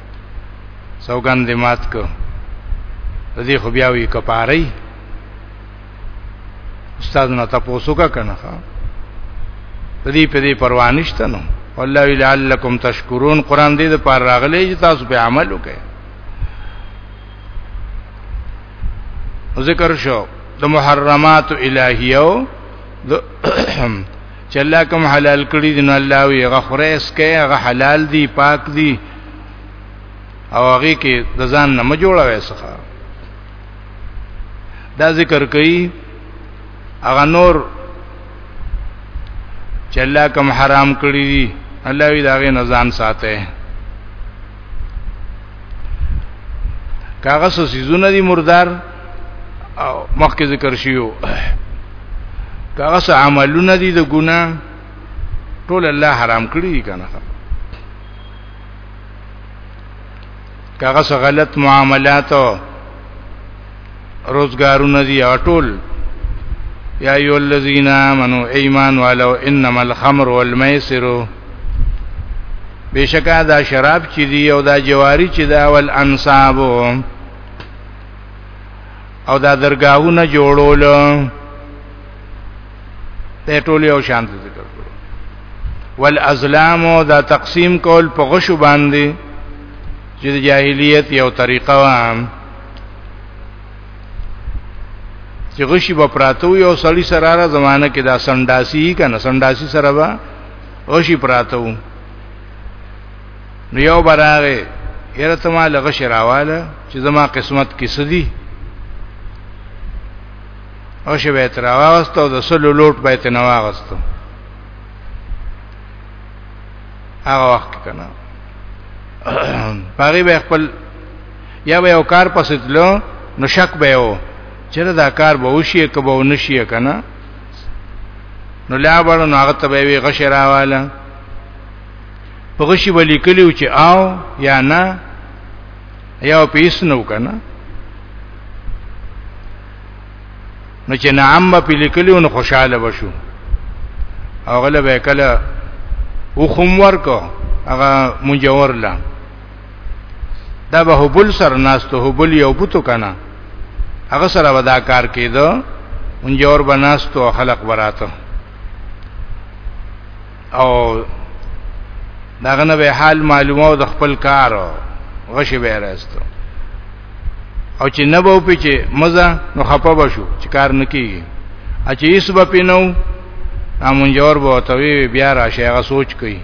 سوګند مات کو دې خو بیا وی کپاري استاد نه تاسو کا کنه دې په دې پروانشته نو والله لعلکم تشکرون قران دې د پر راغلي چې تاسو په عمل وکړئ ذکر شو د محرمات الہیو د چې الله کوم حلال کړی دی نو الله وی هغه خورې اسکه هغه حلال دی پاک دی او هغه کې د ځان نه مجوړه وسخه دا ذکر کوي هغه نور چې الله کوم حرام کړی دی الله وی داغه نه ځان ساته کاغه سو سيزونه دي مردار او مخکې ذکر شیو کاغه څه عملونه دي د ګنا ټول الله حرام کړی دي کنه کاغه څه غلط معاملات او روزګارونه دي ټول یا ایو الذین آمنو ایمان والو انما الخمر والمیسر بشکا دا شراب چې دی او دا جواری چې دا ول انصابو او دا درگاهونه جوړول ته ټول یو شان ذکر کړو والازلام دا تقسیم کول په غشو باندې چې د جاهلیت یو طریقه و چې غشي په پراتو یو سړی سره را زمانہ کې دا سنداسي کنه سنداسي سره و غشي پراتو نو یو براغه یره ته ما لغه شراواله چې زما قسمت کې سدي او شی به تر واغست او د سلو لوټ به تر واغست هغه وخت کنه پاری به خپل یا به یو کار پسې تلو نو شک به و چیرې دا کار به وشي کبه ونشي کنه نو لا بړو نو هغه ته به وی غشراواله په غشي ولي کلیو چې آو یا نه یا په هیڅ نو کنه نو چې نعم په لیکلیو نو خوشاله وشو او غله به کله او خوم ورکو هغه مجور لا دا به هبل سر ناستو هبل یو بوتو کنه هغه سره ودا کار کېدو مونږ اور بناستو خلق براتو او داغه نه به حال معلومه او د خپل کار غشي به راستو او چې نه به پچې مزه نو خپه بشو چې کار نکېږي ا چې ایس به پینو امونجور به توی بیا راشه هغه سوچ کوي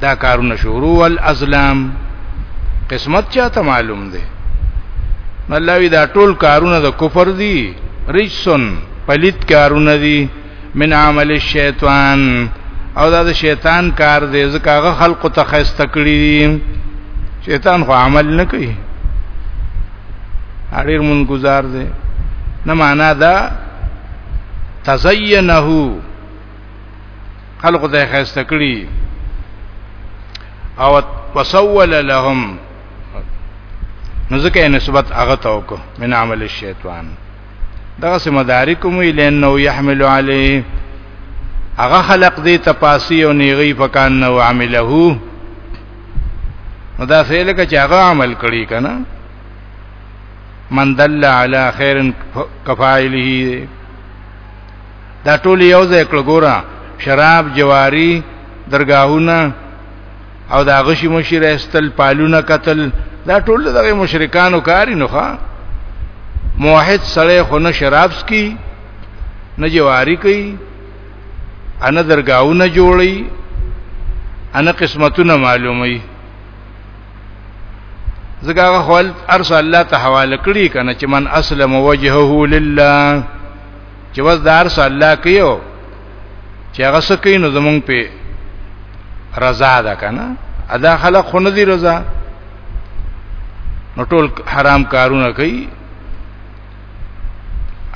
دا کارونه شروع ول ازلام قسمت چاته معلوم دی الله وی دا ټول کارونه د کفر دي رجسن پلیت کارونه دي من عمل الشیطان او دا د شیطان کار دی ځکه هغه خلق ته خسته کړی دي شیطان خو عمل نه کوي اړیر مون گزار دی نه معنا دا تزینه خلق ته خسته کړی او وسول لهم نو ځکه نسبت هغه ته وکړه من عمل الشیطان دغه سم مدارکم لانه يحمل عليه هغه خلق دې تپاسی او نیغي فکان نو عمله نو دا فعل کې چې هغه عمل کړی کنه من دل علی خیر کفاعله دا ټول یو ځای کړ ګوره شراب جواری درگاهونه او دا غشي مشیر استل پالونه قتل دا ټول دغه مشرکانو کاری نه ښا موحد سړی خو نه شراب سکي نه جواری کوي ان درگاهونه جوړي ان قسمتونه معلومي زګه خپل ارسل الله ته حواله کړی کنه چې من اسلم وجهه لله چې وس دار سو الله کيو چې هغه سکه نو زمونږ په رضا ده کنه ادا خلق خو نه دي رضا نو ټول حرام کارونه کوي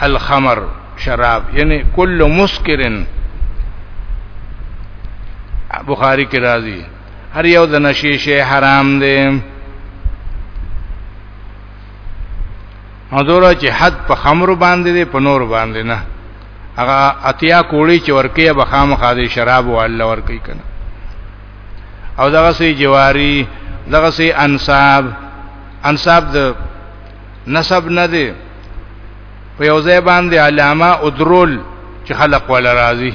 الخمر شراب یعنی کل مسکرن بخاری کی راضی هر یو د نشیشه حرام دی حضور چې حد په خمر باندې دی په نور باندې نه هغه اتیا کوړی چې ورکه به خامخا دی شراب او الله ورکی کنه او دغه سي جواری دغه سي انصاب انصاب د نسب نه دی په یو ځای باندې علامه او درول چې خلق ولا راضي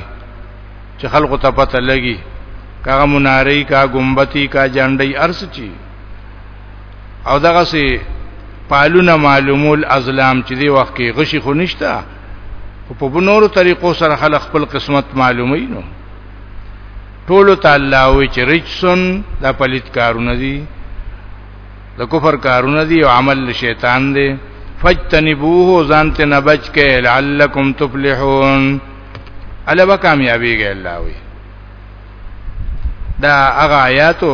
چې خلق ته پته لګي کاغه مناری کا گنبتی کا جنډي ارس چی او دغه سي پالونه معلومول ازلام چې دی وخت کې غشي خو نشتا خو په بنورو طریقو سره خلک خپل قسمت معلومي نو ټول تعالی وی چې رجسن د پلیت کارونه دي د کفر کارونه دي او عمل شیطان دی فجتنبوه ځان ته نه بچ کې لعلکم تفلحون الا به کامیابیږي الله وی دا هغه آیاتو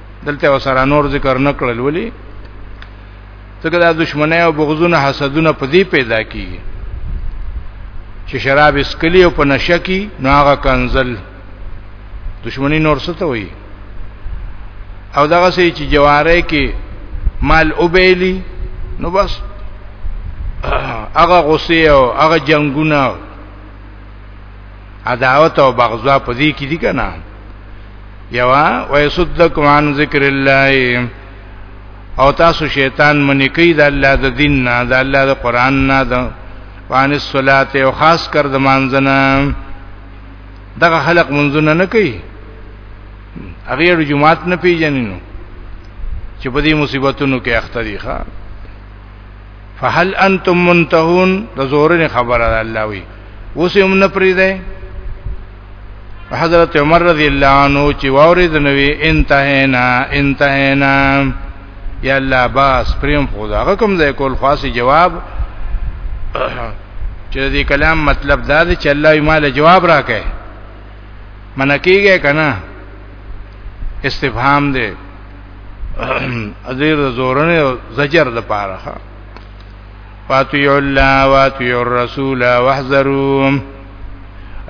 دلته وسره نور ذکر نکړل ولی ځکه دا دشمنه او بغضونه حسدونه په دې پیدا کیږي چې شراب اسکلی او په نشه کې ناغه کنزل دشمنی نور څه ته وایي او دغه سي چې جواره کې مال اوبېلی نو بس هغه غصه او هغه جنگونه عداوت او بغضا په دې کې دي کنه یوا ويسدکم عن ذکر الله او تاسو شیطان منی کوي د الله د دین نه د الله د قران نه د وان الصلات او خاص کر د مانځنه دغه خلق منځونه نه کوي هغه د جمعات نه پیژنینو چې په دې مصیبتونو کې اخته دي ښا فهل انتم منتهون د زورن خبره ده الله وی اوس هم نه پری ده حضرت عمر رضی الله عنه چې ووري د نوې انتهینا انتهینا یا الله باس پریم خدا هغه کوم ځای کول خاصی جواب چې دې کلام مطلب دا دی چې الله یې مال جواب راکې منکیږي کنه استفهام دی ازیر زورنه او زجر د پاره فاتیو الله واتیو الرسول واحذروا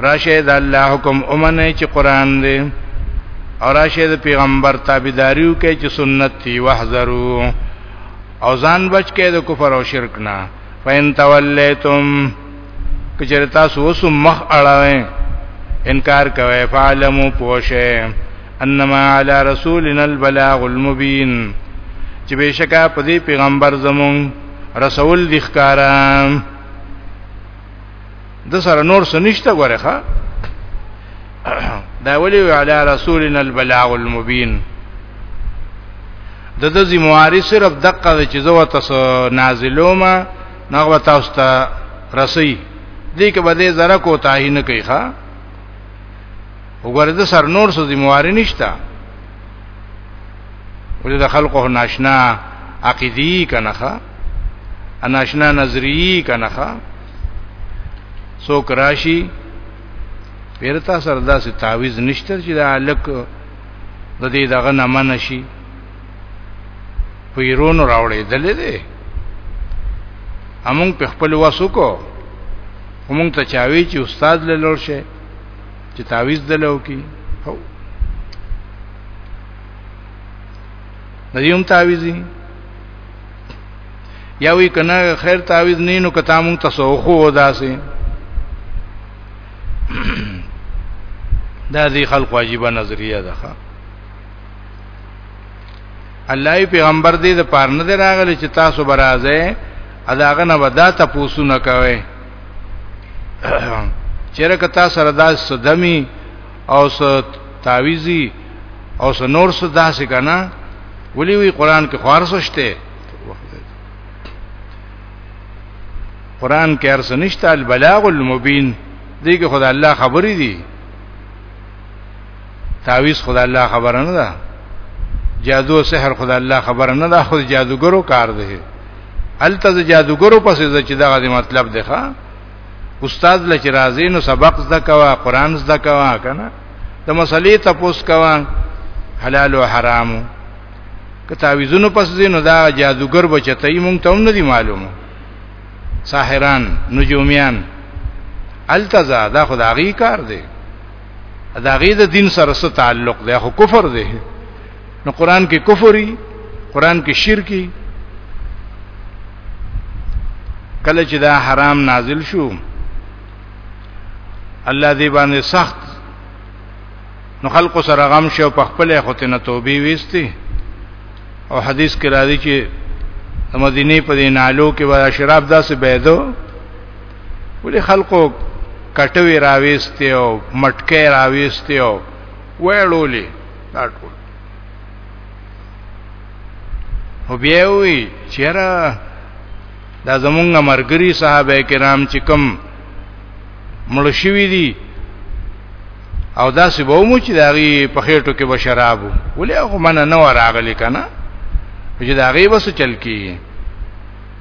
راشد الله حکم اومنه چې قران دی او راشد پیغمبر تابعداریو کې چې سنت دی واحذروا او ځان بچ کې د کفر او شرک نه فین تولیتم کچره تاسو وسو مخ اړوي انکار کوي فعلمو پوشه انما علی رسولنا البلاغ المبین چې بشکا په دې پیغمبر زمون رسول د ښکارا د سره نور سنشته غره ښا دا ولی علی رسولنا البلاغ المبین د د زمواري صرف دقه چې زو تاسو نازلومه نغوه تاسو ته رسي دې کې به دې زره کو تاهی نه کوي ښا وګوره د سر نور سو ذمہواری نشتا ولې د خلقو ناشنا عقیدی کنه ښا ناشنا نظری کنه ښا څوک راشي پیرتا سردا سي تعویز نشته چې دا لک د دې دغه نه منشي پیرونو راوړې دلې دي امون په خپل واسو کو همون ته چاوي چې استاد له لور شي چې تعویز دلو کی هو ندیم تعویزی یا وی کنه خیر تعویز نه نو کته مون تاسو خو داسې دا دی خلق واجبہ نظریه ده الله پیغمبر دې د پاره نه راغلی چې تاسو برازه اداغه نه ودا تاسو نه کوي چیرې که تاسو سره دا صدمي او تعویزی او نور څه داسې کنه ولي وی قران کې خارسشته قران کې ارس نشته البلاغ المبین دې کې خدای الله خبرې دي تعویز خدای الله خبر نه ده جادو سحر خدای الله خبر نه ده خو جادوګرو کار دی الته د جادوګرو پسې د چې دغه دی مطلب دی ښا استاد لچ راځي نو سبق زده کوا قران زده کوا کنه د مسلې تپوس کوا حلال او حرام که تعویذونو پس دین نو دا جادوګر بچته ای مونږ ته هم ندی معلومه ساحران نجومیان التزا دا خدای کار دی دا غي د دین سره څه تعلق دی خو کفر دی نو قران کې کفري قران کې شرکی کله چې دا حرام نازل شو الله دې باندې سخت نو خلق سره غم شو په خپل خطه نه توبې وېستي او حدیث کې راځي چې د مدینه په دې نالو کې ولا شراب داسې بهدو ولې خلکو کټوي راويستي او مټکې راويستي او وړولې دا ټول او بیا وی چیرې دا زمونږ مرګري صحابه کرام چې کوم مړ شوی دي او دا سی به مو چې داغي په خېټو کې به شرابو ولې هغه من نه وراغلی کنه چې داغي بس چل کی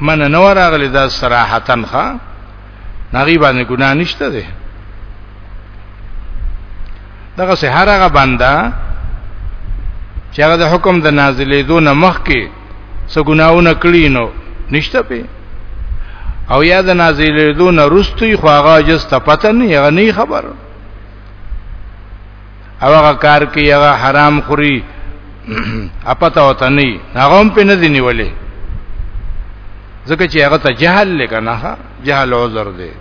من نه وراغلی دا صراحتن ښا نغي باندې ګناه نشته ده دغه سه هر هغه بنده چې هغه د حکم د نازلې دون مخ کې څه ګناونه کړی نو نشته په او یا د نازلې دون رستوي خو هغه جز ته پته نه یغنی خبر او هغه کار کې هغه حرام خوري اپتا وته نه هغه هم په نه دی نیولې ځکه چې هغه ته جهل لکنه جهل عذر دی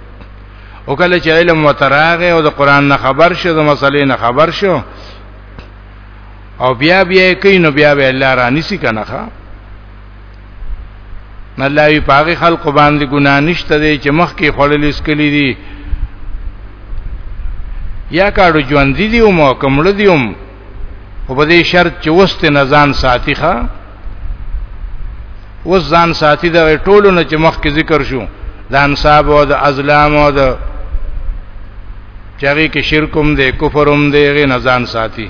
او کله چې علم وتراغه او د قران نه خبر شو د مسلې نه خبر شو او بیا بیا کین بیا بیا الله را نسی کنه الله وی پاغي خلق باندې ګنا نشته دی چې مخ کې خړلې اسکلې دي یا کارو ژوند دي او مو کومل دي هم او په دې شرط چې وست نه ځان ساتي ښا وس ځان ساتي د ټولو نه چې مخ کې ذکر شو د انصاب او د ازلام او د چاغي کې شرکم دی کفرم دی غي نه ځان ساتي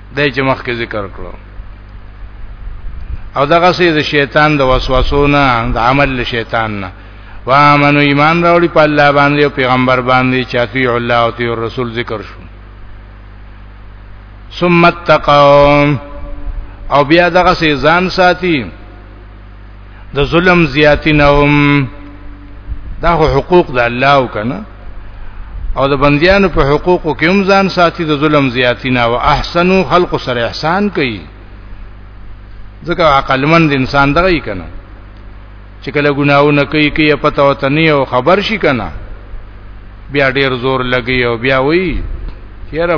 دای چې مخکې ذکر کړو او دغه سي د شیطان د وسوسو نه د عمل له شیطان نه وامنو ایمان راوړي په الله باندې او پیغمبر باندې چاتی الله او تی رسول ذکر شو ثم اتقوا او بیا دغه سي ځان ساتي د ظلم زیاتی نه هم دا حقوق د الله او کنه او د بندیانو په حقوقو کې هم ځان ساتي د ظلم زیاتی نه او احسنو خلق سره احسان کوي ځکه عقلمند انسان دغه یې کنه چې کله ګناونه کوي کې پته وته نه او خبر شي کنه بیا ډیر زور لګي او بیا وایي یاره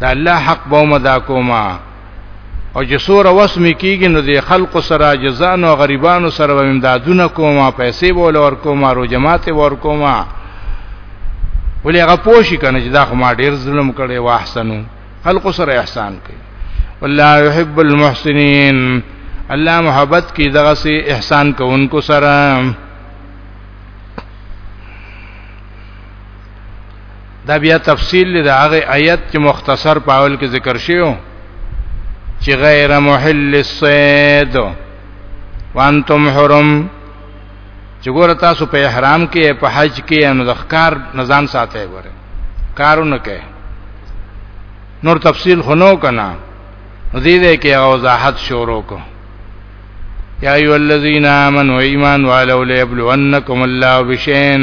دا الله حق به مدا کومه او چې سوره وسمه کیږي نو د خلکو سره جزان او غریبانو سره امدادونه کوم پیسې بول ور کوم او جماعت ور کوم ولې هغه پوښی کنه چې دا خو ما ډیر ظلم کړي او احسنو خلکو سره احسان کوي والله يحب المحسنين الله محبت کی دغه سي احسان کوونکو سره دا بیا تفصیل دی هغه آیت چې مختصر په اول کې ذکر شیو چې غیر محل الصید وانتم حرم چې ګوره تاسو په احرام کې په حج کې نو د ښکار نظام ساتي ګوره کارونه کوي نور تفصیل خنو کنا نو دې دې کې او وضاحت شروع کو یا ایو الذین آمنوا ایمان والو لیبلونکم الله بشین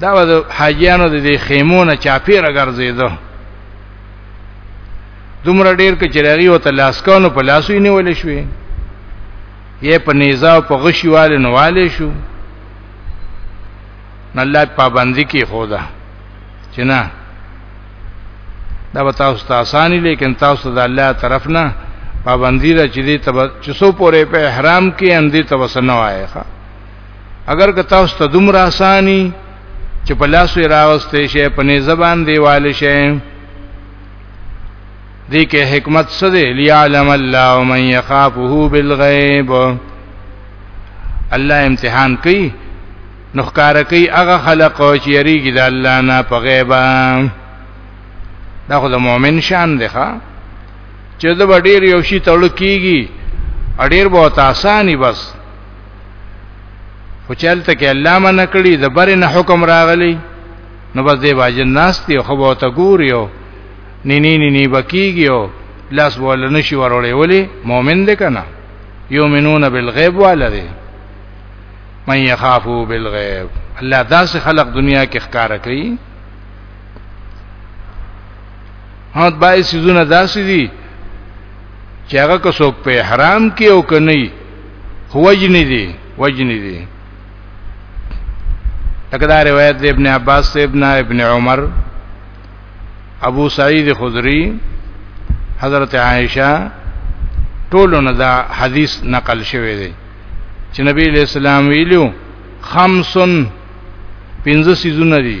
دا د حاجیانو د دې خیمونه چاپیره ګرځیدو دومره ډیر کې چراغي او تلاسکانو په لاسو یې نیول شوې یې په نيزا او په غشي والے نواله شو نه الله پابندي کې خدا چې نه دا به تاسو ته اساني لیکن تاسو د الله طرف نه پابندي را چې دې تب چې سو پورې په احرام کې اندې توسنه وایې ښا اگر که تاسو ته دومره اسانی چې په لاس یې راوستې شي په نه زبان دیوال شي دې کې حکمت څه دی لیعلم الله من یخافه بالغیب الله امتحان کوي نخکار کوي هغه خلق او چې یریږي د الله نه په غیب دا خو د مؤمن شان دی ښا چې د ډیر یو شی تړل کیږي اډیر به تاسو بس خو چلته کې الله ما نکړي د برې نه حکم راغلی نو بس دی واجن ناس دی خو به ته ګوریو نینی نینی بکیږیو لاس بول نشي ورولې ولی مؤمن دی کنه یؤمنون بالغیب والذی من یخافو بالغیب الله داسې خلق دنیا کې ښکارا کوي هغه بای سيزونه داسې دي چې هغه کو څوک په احرام کې او کني وجنی دی وجنی دی لکه دا روایت دی ابن عباس دی ابن ابن عمر ابو سعید خدری حضرت عائشہ ټولو نه دا حدیث نقل شوی دی چې نبی علیہ السلام ویلو خمسن پنځه سيزونه دي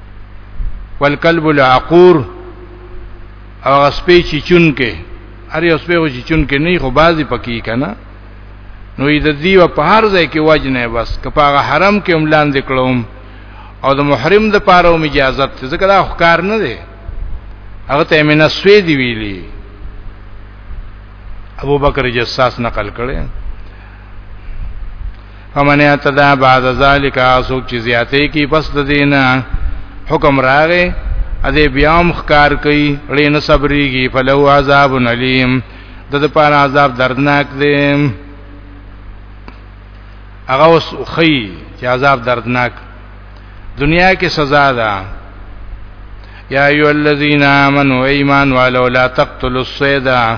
والکلب العقور او غسپې چې چون کې هر یو سپې چې چون کې نه خو بازي پکې کنه نو د دې په هر ځای کې وجنه بس کپاغه حرم کې هم لاندې کړم او د محرم د پاره هم اجازه ته ځکه دا ښکار نه دی هغه ته مینه سوي دی ویلي ابو بکر جساس نقل کړي فمن اعتدى بعد ذلك اسوک چې زیاتې کی پس د دینه حکم راغې اده بیا مخکار کوي لري نه صبرېږي فلو عذاب علیم د د پاره عذاب دردناک دی هغه اوس خی چې عذاب دردناک دنیا کې سزا ده یا ایو الذین آمنو ایمان ولو لا تقتلوا الصیدا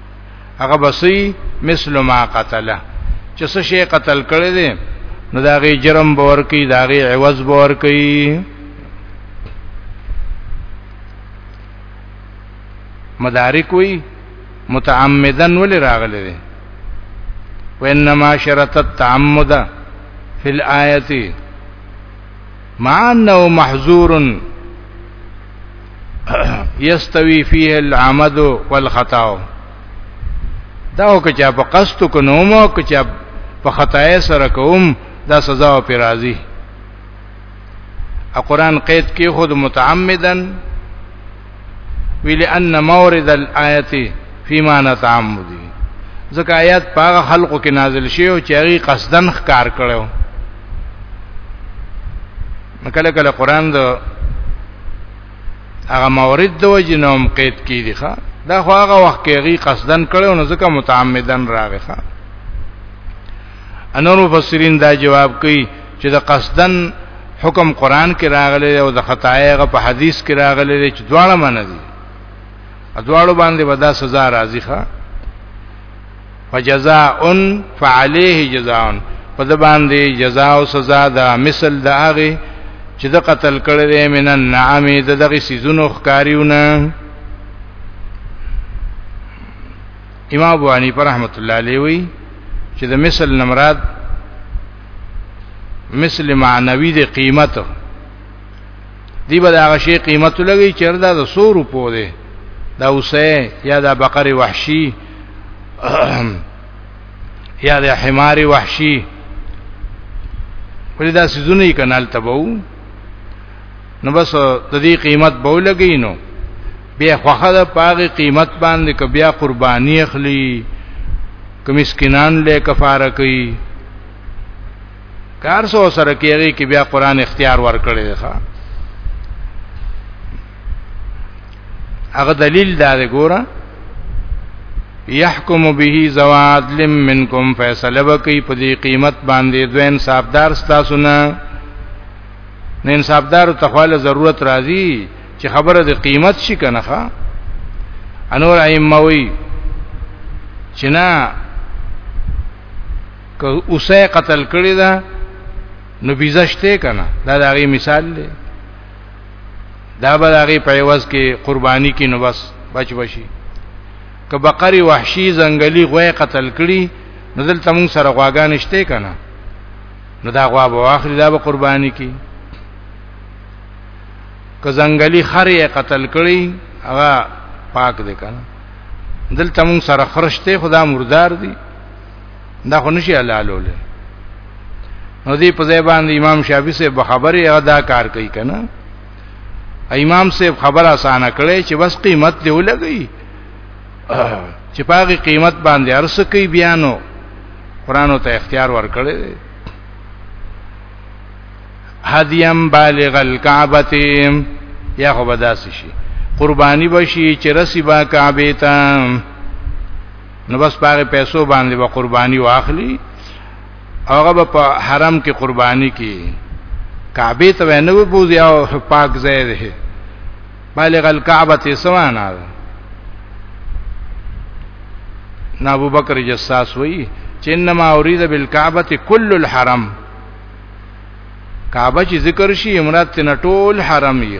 هغه بسي مثل ما قتله چې څه شي قتل کړي دي نو داغي جرم باور کوي داغي عوض باور کوي مدارک وی متعمدن ولې راغلي دي وانما شرط التعمد في الايه مع انه محظور یستوی فیه العمد والخطا دا او که چا په قصد کو نو مو که چا په خطای سره کوم دا سزا او پر راضی ا قران قید کې خود متعمدن ویل ان مورد الايه فيما نتعمدي ځکه آیات په خلقو کې نازل شي او چې هغه قصدن ښکار کړو کله کله قران د هغه مورد د وجنوم قید کی دی ښا دا خو هغه وخت کې غي قصدن کړو نو ځکه متعمدن راغی ښا انور مفسرین دا جواب کوي چې د قصدن حکم قران کې راغلی او د خطای هغه په حدیث کې راغلی چې دواړه معنی دي دواړو باندې ودا سزا راځي ښا فجزاء فعليه جزاء په د باندې جزاء او سزا دا مثل د هغه چې د قتل کړي دي من النعام د دغه سيزونو ښکاریونه امام ابو حنیفه رحمۃ اللہ علیہ وی چې د مثل نمراد مثل معنوي د قیمت دی به دا غشي قیمت لګي چیرې دا د 100 روپو دی دا اوسه یا دا بقره وحشي یا دا حمار وحشي ولې دا سيزونه یې کنال تبو نو بس د دې قیمت به لګي نو بیا خوخه د پاغه قیمت باندې ک بیا قرباني اخلي ک مسکینان له کفاره کوي کار سو سره کېږي کې بیا قران اختیار ورکړي دی ښا هغه دلیل دا دی ګوره يحكم به زواد لم منکم فیصله وکي په دې قیمت باندې دوه انصافدار ستاسو نه نه انصافدار تخواله ضرورت راځي چې خبره د قیمت شي کنه ښا انور ائمه وی چې نه که اوسه قتل کړی دا نو بیزشته کنه دا دغه مثال دی دا به دغه په عوض کې قرباني کې نو بس بچ بشي که بقری وحشي زنګلي غوې قتل کړي نو دلته مون سره غواګان شته کنه نو دا غوا به واخلي دا به قرباني کی که زنګلي خر یې قتل کړي هغه پاک دی کنه دلته مون سره خرشته خدا مردار دی دا خو نشي حلالول نو دې په ځای باندې امام شافعي سه به خبره ادا کار کوي کنه امام سه خبره اسانه کړي چې بس قیمت دی ولګي چې پاغي قیمت باندې ارس کوي بیانو قران ته اختیار ورکړي هدیم بالغ الکعبه یا خو بداسي شي قرباني بشي چې رسی با کعبه ته نو بس پاره پیسو باندې به قرباني واخلي هغه په حرم کې قرباني کی کعبه ته نه وبوزي او پاک ځای دی بالغ الکعبه ته سوانا نا ابو بکر جساس وی چې انما اريد بالکعبه كل الحرم کعبه چې ذکر شي مراد تن ټول حرم یې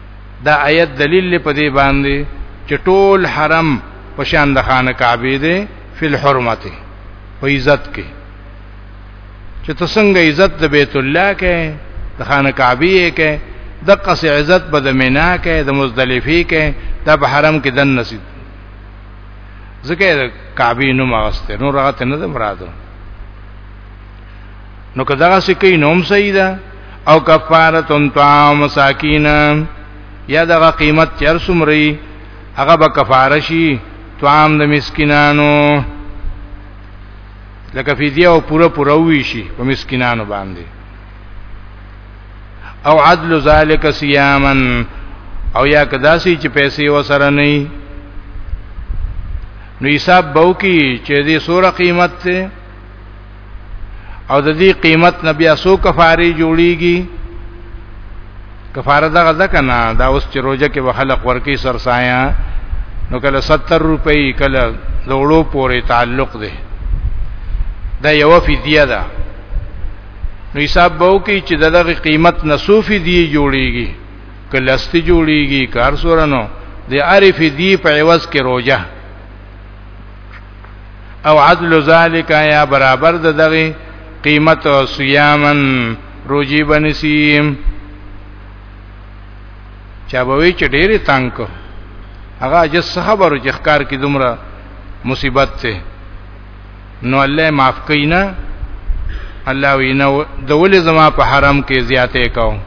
دا آیت دلیل په دې باندې چې ټول حرم په شان د خانه کعبه دی فل حرمت په عزت کې چې ته څنګه عزت د بیت الله کې د خانه کعبه کې د قص عزت به د مینا کې د مزدلفه کې د حرم کې دن نصیب ځکه کعبه نو مغسته نو راته نه مرادو نو که دغه سکی نوم صحیح ده او کفاره طعام مساکین یا دغه قیمت چر سمری هغه به کفاره شي طعام د مسکینانو لکه فدیه او پوره پوره وی شي په مسکینانو باندې او عدل ذالک صيامن او یا کداسي چې پیسې وسره نه نو حساب بو کی چې دې سوره قیمت ته او د دې قیمت نبی اسو کفاره جوړیږي کفاره دغه ځکه نه دا اوس چې روزه کې به خلق ورکی سرسایا نو کله 70 روپۍ کله د وړو پورې تعلق دی دا یو فدیه ده نو حساب به وکړي چې دغه قیمت نسوفي دی جوړیږي کله ست جوړیږي کار سورنو د عارف دی په عوض کې روزه او عدل ذالک یا برابر د دغه قیمت او صيامن روجي بنسیم چا به وی چې ډېری تنگ کو هغه جس خبرو چې ښکار کې دومره مصیبت ته نو الله معاف کینا الله وینا د ولې زما په حرم کې زیاتې کو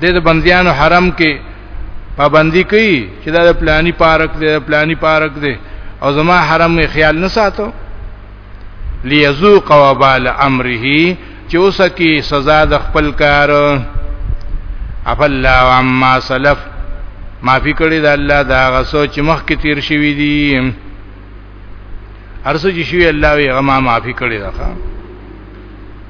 د بندیانو حرم کې پابندي کوي چې دا پلاني پارک دی پلاني پارک دی او زما حرم خیال نه ساتو ليذوق وبال امره چې اوس کې سزا د خپل کار افلا عما سلف معافي کړی د الله دا غسو چې مخ کې تیر شوی دی هر څه چې شوی الله یې غما معافي کړی دا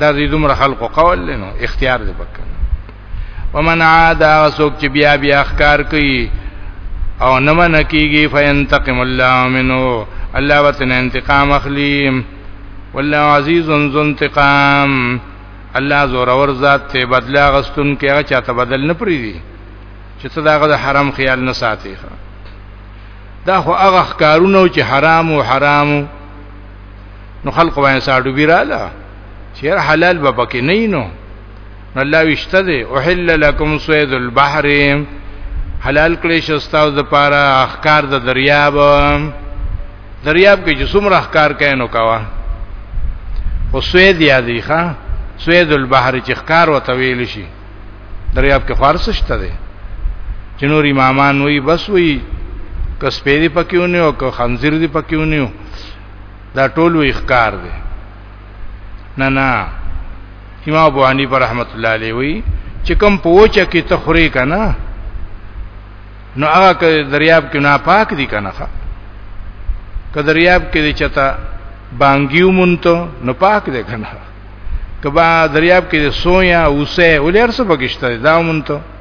دا دې دومره خلقو قول لنو اختیار دې پکې ومن عاد اسوک چې بیا بیا اخکار کوي او نه من کیږي فینتقم الله منه الله وتن انتقام اخلي والله عزیز ذو انتقام الله زور اور ذات ته بدلا غستون کې هغه چاته بدل نه پری دي چې صداغه د حرام خیال نه ساتي دا خو هغه کارونه چې حرام او حرام نو خلق وایي ساډو بیراله چیر حلال به پکې نه نو الله وشته دی احل لکم صید البحر حلال کړی شستاو د پاره اخکار د دریاب دریاب کې چې څومره اخکار کینو کوا او سوید یادی ښا سوید البحر چې اخکار وته ویل شي دریاب کې فارس شته دی جنور امامان وی بس وی کس پیری پکیونی او که خنزیر دی پکیونی دا ټول وی ښکار دی نه نه امام ابو حنیفه رحمت الله علیه وی چې کوم پوچا کې تخری کنه نو هغه که دریاب کې ناپاک دي کنه ښا که دریاب کې دي چتا بانګیو مونته نو پاک دي کنه کبا دریاب کې سویا اوسه ولر څه پکشته دا مونته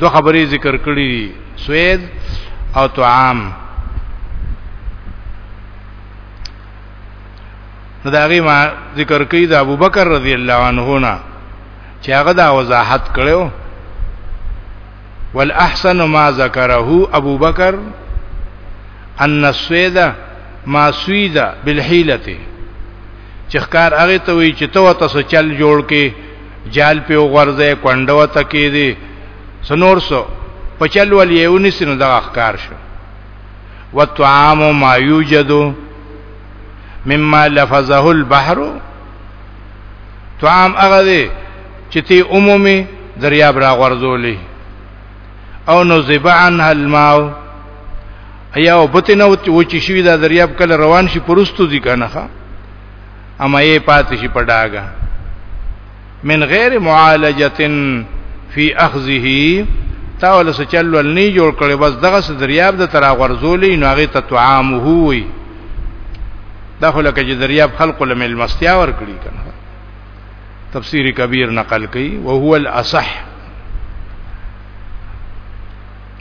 دو خبرې ذکر کړې دي سوید او طعام نو دا غي ما ذکر کړی د ابوبکر رضی الله عنه نه چې هغه دا وضاحت کړو والاحسن ما ذکره ابوبکر ان السوید ما سوید بالحیلته چې ښکار هغه ته وی چې تو تاسو چل جوړ کې جال په غورځه کونډو تکې دي سنور سو په چل ول یو نسینو د اخکار شو وطعام ما یوجد مما لفظه البحر طعام هغه دی چې تی عمومي دریاب را غورځولې او نو زبعن الماء ایا وبتنه وچ شوی دا دریاب کله روان شي پرستو دي کنه اما یې پاتې شي په ډاګه من غیر معالجتن فی اخذه تا ول څه چل ول نه جوړ کړي بس دغه څه دریاب د ترا غرزولې نو هغه ته طعام هووي دا خو لکه چې دریاب خلق له مل مستیا ور کړی کنه تفسیر کبیر نقل کړي او هو الاصح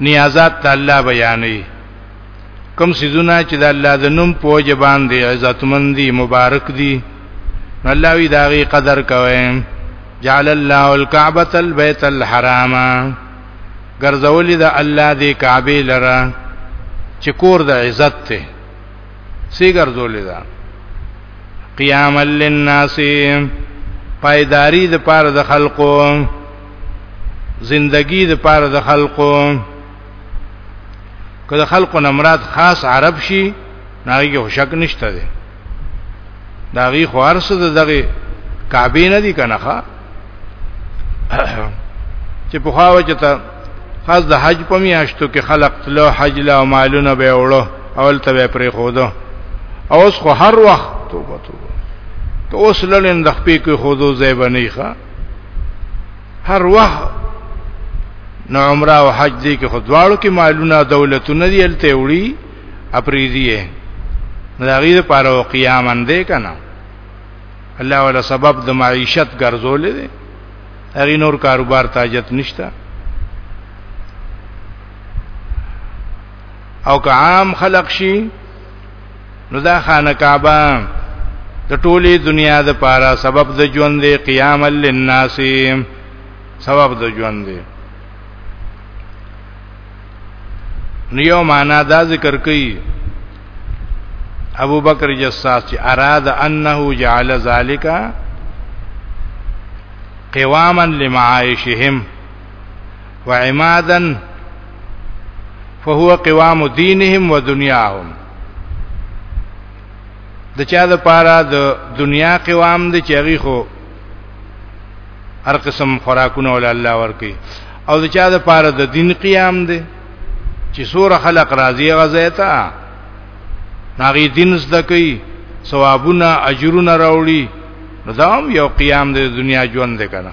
نیازات ته الله بیانې کوم سيزونه چې د الله د نوم په وجه باندې عزتمن دي مبارک دي الله وی داغي قدر کوي جعل الله الكعبه البيت الحرام ګرځولې د الله دی کعبه لره چې کور د عزت ته سی ګرځولې ده قیام للناس پایداری د پاره د خلقو زندگی د پاره د خلقو که د خلقو نه مراد خاص عرب شي ناغي کې شک نشته دی داغي خو ارسه د دغه کعبه نه دی کنه ښا چې په خواوه چې ته خاص د حج په میاشتو کې خلق تلو حج لا مالونه به وړو اول ته به پرې خودو اوس خو هر وخت توبه توبه ته اوس لړن د خپې کې خودو زیبنې ښا هر وخت نو عمره او حج دي کې خدواړو کې مالونه دولتونه دي الته وړي اپریدي نو دا غیر پر او قیام اندې کنه الله ولا سبب د معیشت ګرځولې دي هغه نور کاروبار تاجت نشتا او که عام خلق شي نو دا خانه کعبه د ټولي دنیا د پاره سبب د ژوند دی قیام للناس سبب د ژوند دی نو یو معنا دا ذکر کړي ابو بکر جساس چې اراد انه جعل ذالک قواما لمعائشهم وعمادا فهو قوام دینهم و دنیاهم د چا د پاره د دنیا قوام د چغی خو هر قسم خوراکونه ول الله ورکی او د چا د پاره د دین قیام دی چې سور خلق راضی غزیتا ناغي دین زده کوي ثوابونه اجرونه راوړي نو دا هم یو قیام د دنیا ژوند دی کنه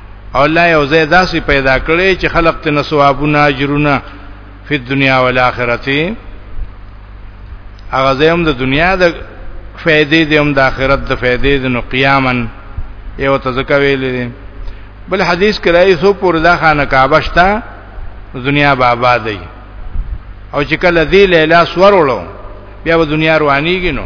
او الله یو ځای داسې پیدا کړي چې خلق ته نسوابونه اجرونه په دنیا او آخرت هغه زم د دنیا د فائدې د هم د آخرت د فائدې د نو قیامن یو تزکه ویلې بل حدیث کې راځي سو پور دا خانه کعبه شتا دنیا به آباد وي او چې کله دی لیلا سور وړو بیا به دنیا روانيږي نو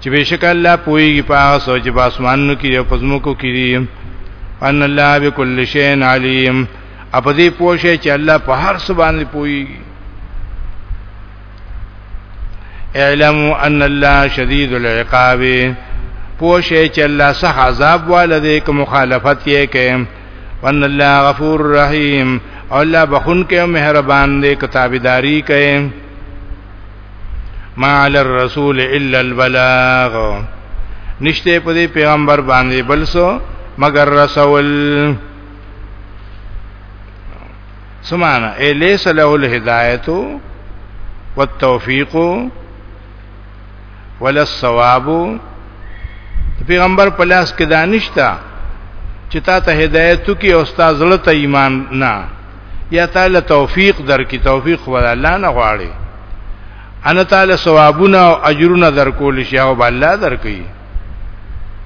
چې بشک الله پويږي په هغه سوچ په اسمانونو کې او پزموکو کې دي ان الله بكل شيء عليم اپ دې پوښي چې الله په هر څه باندې پويږي اعلموا ان الله شديد العقاب پوښي چې الله صح عذاب والده کوم مخالفت یې کوي وان الله غفور رحیم او الله بخون کې مهربان دې کتابداري کوي ما علی الرسول الا البلاغ نشته په دې پیغمبر باندې بل سو مگر رسول سمانا اے لیس له الهدایت والتوفیق ولا الثواب پیغمبر په لاس کې دانشتا چې تا ته هدایت کی او استاد زړه ته ایمان نه یا تعالی توفیق درکې توفیق خو الله نه غواړي ان تعالی ثوابونه او اجرونه درکول شي او الله درکې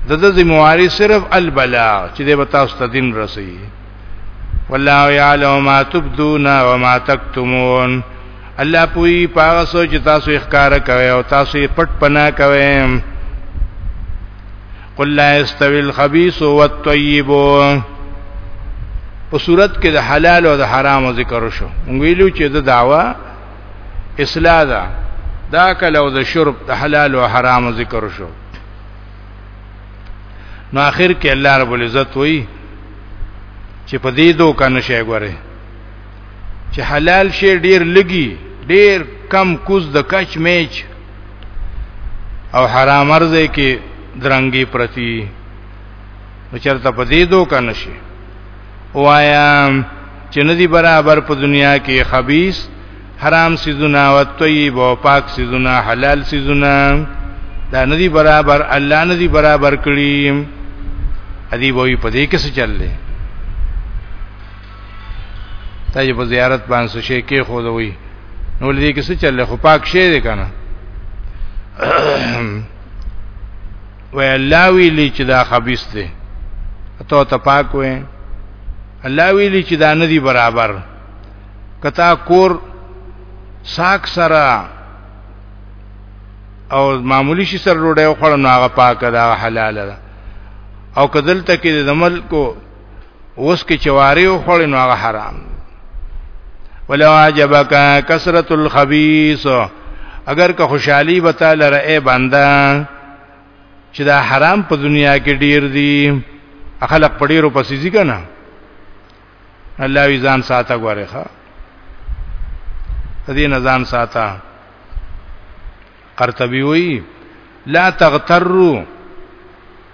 د د ذمہواری صرف البلاغ چې د وتا ستدین رسي والله یعلم ما تبدون و ما تکتمون الله پوي پاغه سوچ تاسو ښکارا کوي او تاسو پټ پنا کوي قل لا يستوي الخبيث والطيب په صورت کې د حلال او د حرام ذکر شو ویلو چې د دعوا اصلاح ده دا کله او د شرب د حلال او حرام ذکر شو نو اخر کې الله رب العزت وایي چې په دې دوه کنه شي غواره چې حلال شي ډیر لګي ډیر کم کوز د کچ میچ او حرام ارزه کې درنګي پرتی نو چرته په دې دوه کنه شي وایا چې ندي برابر په دنیا کې خبيث حرام سيزونه او طيب او پاک سيزونه حلال سيزونه دا ندي برابر الله ندي برابر کړی ادي وای په دې کې څه چللې ته یې په زیارت باندې شي کې خو دوی نو لدې کې څه چل خو پاک شي دې کنه وی الله ویلی چې دا خبيث دی ته ته پاک وې الله ویلی چې دا نه دی برابر کتا کور ساک سره او معمولی شي سره ډوډۍ خوړنه هغه پاکه دا حلاله ده او کدل ته کې د ملکو اوس کې چواري او خړ نو هغه حرام ولو عجبک کثرت الخبيث اگر که خوشحالي وتا لره اے بندا چې دا حرام په دنیا کې ډیر دي اخلق پډیرو پسې ځي کنه الله وی ځان ساته غواره ښا دې نه ځان ساته قرطبي وی لا تغتروا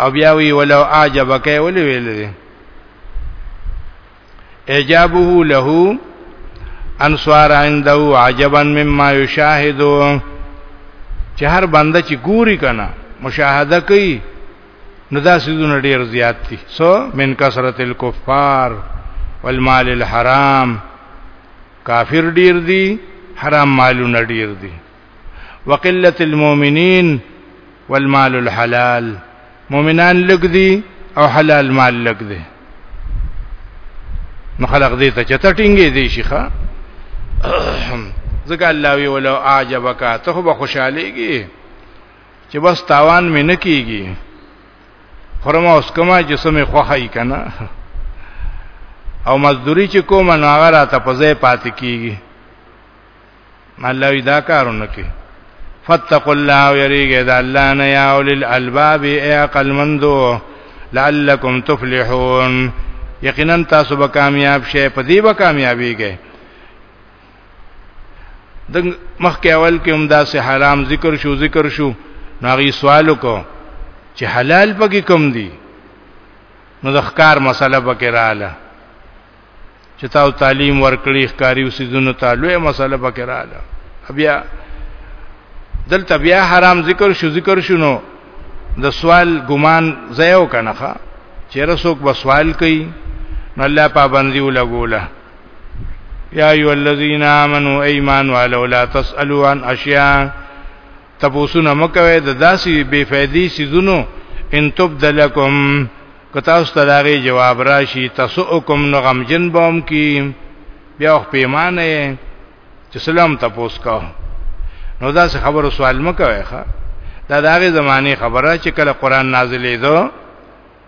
او بیا وی ولو اعجبک ولې ویل دي اجابه له انصار عنده عجبا مما يشاهدو چې هر بنده چې ګوري کنه مشاهده کوي نو دا سيزونه ډیر زیات دي سو من کثرت الكفار والمال الحرام کافر ډیر دي حرام مالونه ډیر دي وقلت المؤمنین والمال الحلال مؤمنان لګ دي او حلال مال لګ دي نو خلق دې ته چته ټینګې دي شيخه ځکه الله وی ولو اعجبک ته به خوشاليږي چې بس تاوان مې نه کیږي خرمه اوس کما چې سمې خوخای کنه او مزدوری چې کومه نو هغه راته په ځای پاتې کیږي الله وی دا کارونه کوي فتقوا الله ويريګه د الله نه یا اول الالباب ای عقل مندو لعلکم تفلحون یقینا تاسو به کامیاب شئ په دې به کامیابیږئ د مخکې اول کې هم دا سه حرام ذکر شو ذکر شو ناغي سوال وکړو چې حلال پکې کم دي نو د ښکار مسله پکې رااله چې تاسو تعلیم ورکړي ښکاری وسیدونو ته لوی مسله پکې رااله بیا دلته بیا حرام ذکر شو ذکر شونو د سوال ګمان زیو کنه چې رسوک به سوال کوي نو الله پابندي ولګوله یا ایو الذین آمنو ایمان ولو لا تسالوا عن اشیاء تبوسونه مکوي د داسې بے فائدې سيزونو ان تبدلکم کتا استداري جواب راشي تسوکم نو غم جن بوم کی بیا خو پیمانه چې سلام تپوس کا نو دا څه خبرو سوال مکوي ښا دا دغه زماني خبره چې کله قران نازلې دو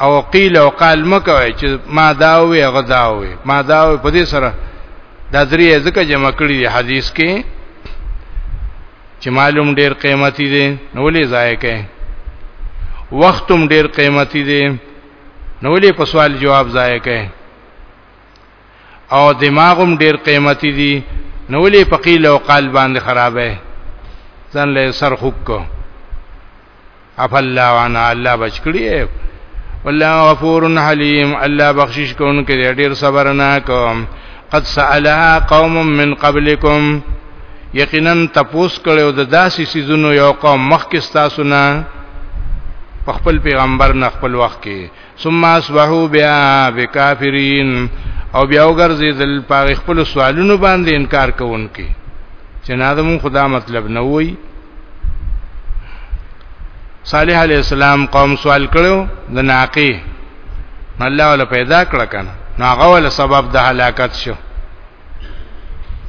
او قیل او قال مکوي چې ما دا وې غدا وې ما دا وې په دې سره دا درې ځکه جمع کړی دی حدیث کې چې معلوم ډیر قیمتي دی نو ولې ضایع کړي وختم ډیر قیمتي دی نو ولې په سوال جواب ضایع کړي او دماغم ډیر قیمتي دي نو ولې په قیل او قال باندې خرابې ځان له سر خوک کو اف الله وانا الله بچ کړی والله غفور حلیم الله بخشش کوونکی دی ډیر صبرناک قد سالها قوم من قبلکم یقینا تپوس کړو د داسې سيزونو یو قوم مخکې تاسو نه خپل پیغمبر نه خپل وخت کې ثم اصبحوا بیا بکافرین او بیا وګرځیدل په خپل سوالونو باندې انکار کوونکي چې نادم خدا مطلب نه وای صالح علی السلام قوم سوال کړو د ناقی الله ولا پیدا کړ کنه ناغه ول سبب د هلاکت شو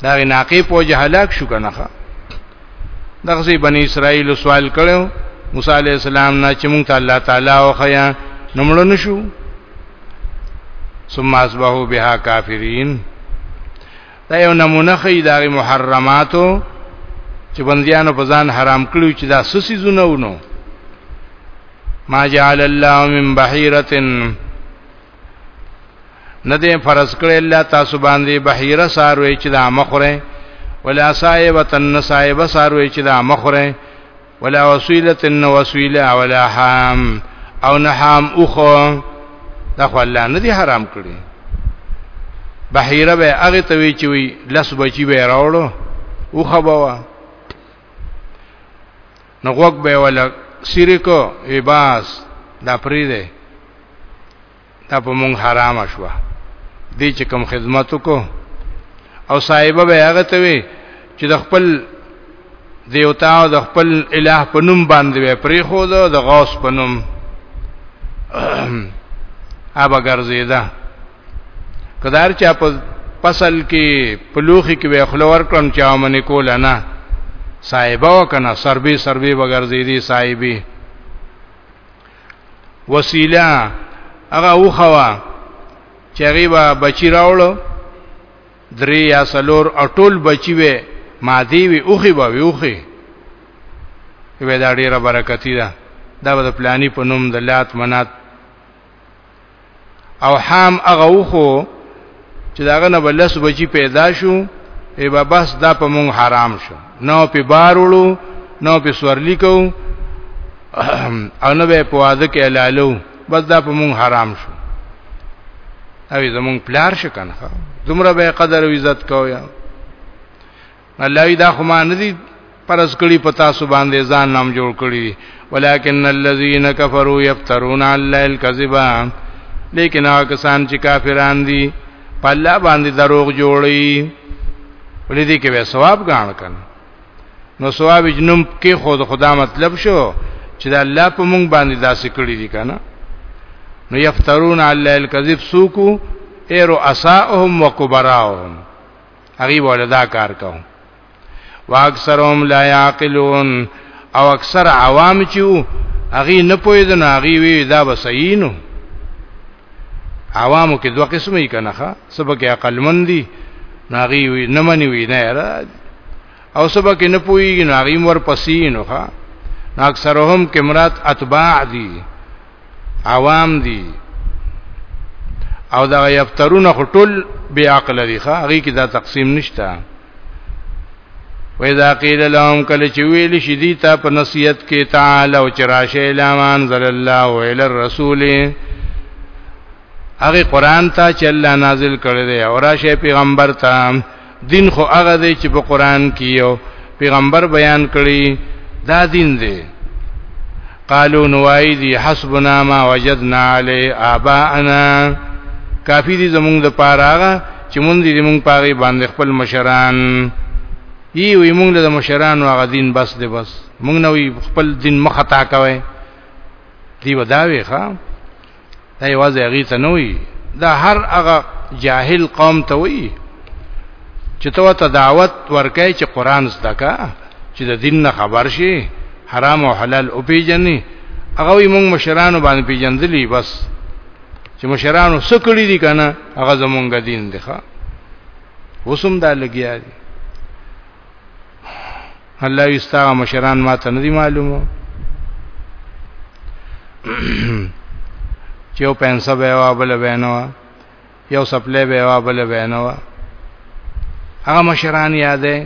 دا ناقی په جهلاک شو کنه دغه بنی اسرائیل سوال کړو موسی علی السلام نه چې مونږ ته الله تعالی او خیا نمړ نشو ثم اصبحوا بها کافرین دا یو نمونه خی دا محرماتو چې بندیانو په ځان حرام کړو چې دا سسی زونه ونو ما جعل الله من بحیرتن نه دې فرض کړی الله تاسو باندې بحیره ساروي چې دا مخره ولا صاحب تن صاحب ساروي چې دا مخره ولا وسیله تن وسیله ولا حام او نه حام اوخو دا خو الله نه دي حرام کړی بحیره به هغه توی چې وی لس بچی به راوړو او خبوا نو غوږ به ولا سری کو وی باس دا پری دی دا په مونږ حرام شوه دی چې کوم خدمت کو او صاحب به هغه ته وی چې د خپل دیوتا او د خپل الہ په نوم باندې به پری خو د غوث په نوم ابا ګرځیدا کدار چا په فصل کې پلوخي کې وخلو ورکړم چې امنه کول نه صاحبو کنه سربي سربي وګرځي دي صاحبي وسیله هغه وخوا چې غیبا بچی راوړو درې یا سلور اټول بچی وې مادي وي اوخي به وي اوخي وې دا ډیره برکتی ده دا به پلاني په نوم د لات منات او حام هغه وخو چې داغه نه بلس بچی پیدا شو ای با بس دا په مونږ حرام شو نو په بار وړو نو په سورلی کو او نو به په واده کې حلالو بس دا په مونږ حرام شو او زمونږ پلار شکنه دومره به قدر او عزت کویا الله وی دا خو ما ندی پرز کړي پتا سو باندې ځان نام جوړ کړي ولکن الذين كفروا يفترون على الله الكذبا لیکن هغه کسان چې کافران دي په الله باندې دروغ جوړي ولې دې کې به ثواب غاڼ کنه نو ثواب جنم کې خود خدا مطلب شو چې د الله په مونږ باندې داسې کړی دي کنه نو یفترون علی الکذب سوکو ایرو اساهم وکبراهم هغه ولا دا کار کوم واکثرهم لا يعقلون او اکثر عوام چې وو هغه نه پوهیدنه هغه وی دا به صحیح نو عوامو کې دوه قسمه یې کنه ښه سبا کې عقل مندي ناغي وی نه مني وی نه را او سبا کې نه پويږي نو هغه مور پسې نو ښا اکثرهم کې مراد اتباع دي عوام دي او دا یفترون خټل بی عقل دي ښا هغه کې دا تقسیم نشته وإذا قيل لهم کله چې ویل شي دي ته په نصیحت کې تعالی او چرشه الامان ذل الله و الى الرسول هغه قران ته چې الله نازل کړی دی او راشه پیغمبر ته دین خو هغه دی چې په قران کې یو پیغمبر بیان کړي دا دین دی قالو نوای دی حسبنا ما وجدنا علی آباءنا کافی دی زمونږ د پاره هغه چې مونږ دې مونږ پاره باندې خپل مشران ای وی مونږ له مشرانو هغه دین بس دی بس مونږ نو خپل دین مخه تا کوي دی وداوي ښا دا یوازې هغه ته نه وي دا هر هغه جاهل قوم ته وي چې ته ته دعوت ورکې چې قران زده کا چې د دین نه خبر شي حرام او حلال او پیجنې هغه وي مونږ مشرانو باندې پیجندلې بس چې مشرانو سکړي دي کنه هغه زمونږ دین دی ښا وسم دا لګیا دي الله یستا مشران ما ته ندی معلومو چې یو پنسه به وا بل وینو یو سپلې به وا بل وینو هغه مشران یادې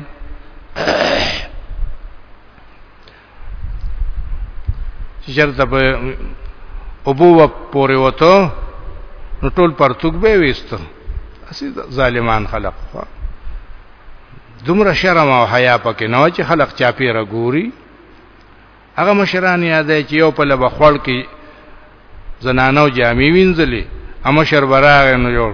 چرته په ابو و پورې وته نو ټول پرتوک به وېست اسی ظالمان خلق خو دومره شرم او حیا پکې نه چې خلق چا پیره ګوري هغه مشران یادای چې یو په لبه خړ کې زنانو جامې وینځلې اما شربراغ نو جوړ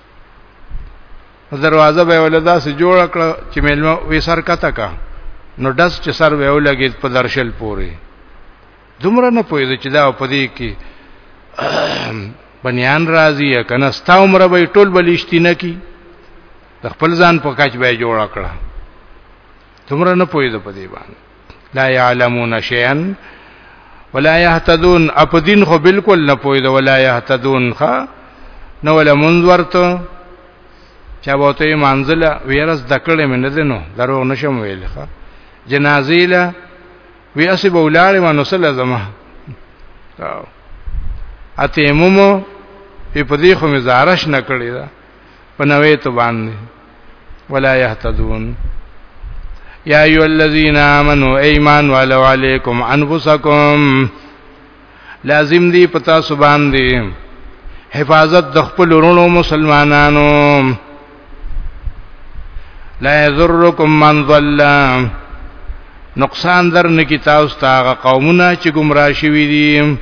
دروازه به ولدا سه جوړ کړ چې مېلمه وې سر کته کا نو داس چې سر به ولګي په درشل پوري دومره نه پوهې چې دا په دې کې بنیان راضی یا کنه ستا عمر به ټول بلشتي نه کی د خپل ځان په کچ به جوړ کړه تمره نه پوي د پدی باندې لا يعلمون شيئا ولا يهتدون اپ دین خو بالکل نه پوي دا ولا يهتدون ښا نو ولا منذورته چا بوته منزله ویرس دکړې مې نه دینو درو نشم ویل ښا جنازې له وی اسی بولاړې مانو سره زما اته مومو په دې خو مزارش نه کړی دا په نوې ته باندې ولا يهتدون یا ایو الذین آمنو ایمان والو علیکم انفسکم لازم دی پتا سبحان دی حفاظت د خپل ورونو مسلمانانو لا یذرکم من ضل نقصان در نکی تاسو ته قومونه چې گمراه شوی دي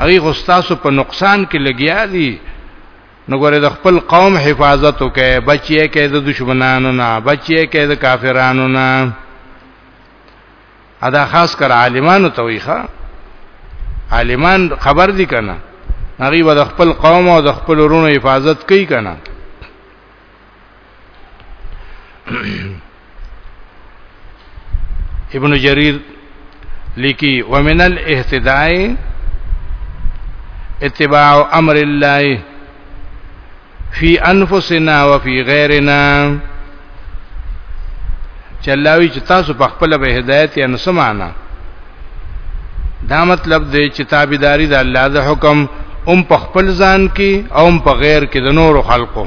هغه غستاسو په نقصان کې لګیا دي نو ګوره د خپل قوم حفاظت وکړي بچي کې د دشمنانو نه بچي کې د کافرانو نه ادا خاص کر عالمانو ته ویخه عالمان خبر دي کنه هغه د خپل قوم او د خپل ورونو حفاظت کوي کنه ابن جرير لیکي ومن الاهتداء اتباع امر الله فی انفسنا وفی غیرنا چلاوی چې تاسو په خپل به هدایت یا نسمانا دا مطلب دی چې تابعداري د الله د حکم ام په خپل ځان کې او ام په غیر کې د نورو خلقو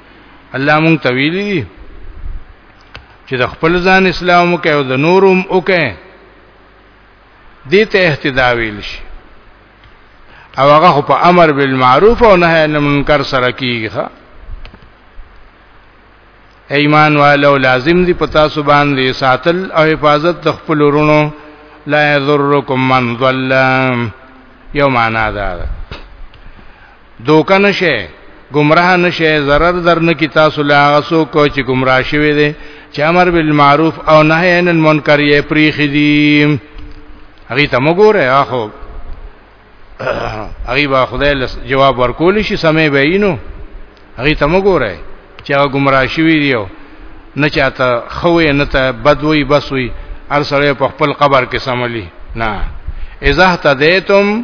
الله مونږ ته ویلي دي چې د خپل ځان اسلام وکړي او د نوروم وکړي دې ته اهتدا ویل شي او هغه په امر بالمعروف او نهی عن المنکر سره کیږي ایمان والو لازم دي پتا سو باندې ساتل او حفاظت د خپل ورونو لا یضرکم من ضل یوم انا ذا دوکه نشه گمراه نشه zarar درنه کی تاسو له هغه سو کو چې گمراه شوی دی چې امر بالمعروف او نهی عن المنکر یې پریخي دي هغه ته وګوره اخو هغه با خدای له جواب ورکول شي سمې بینو هغه ته وګوره چې هغه گمراه شوی دی نه چاته خوې نه ته بدوي بسوي ار سره په خپل قبر کې سملی نه اذا تدیتم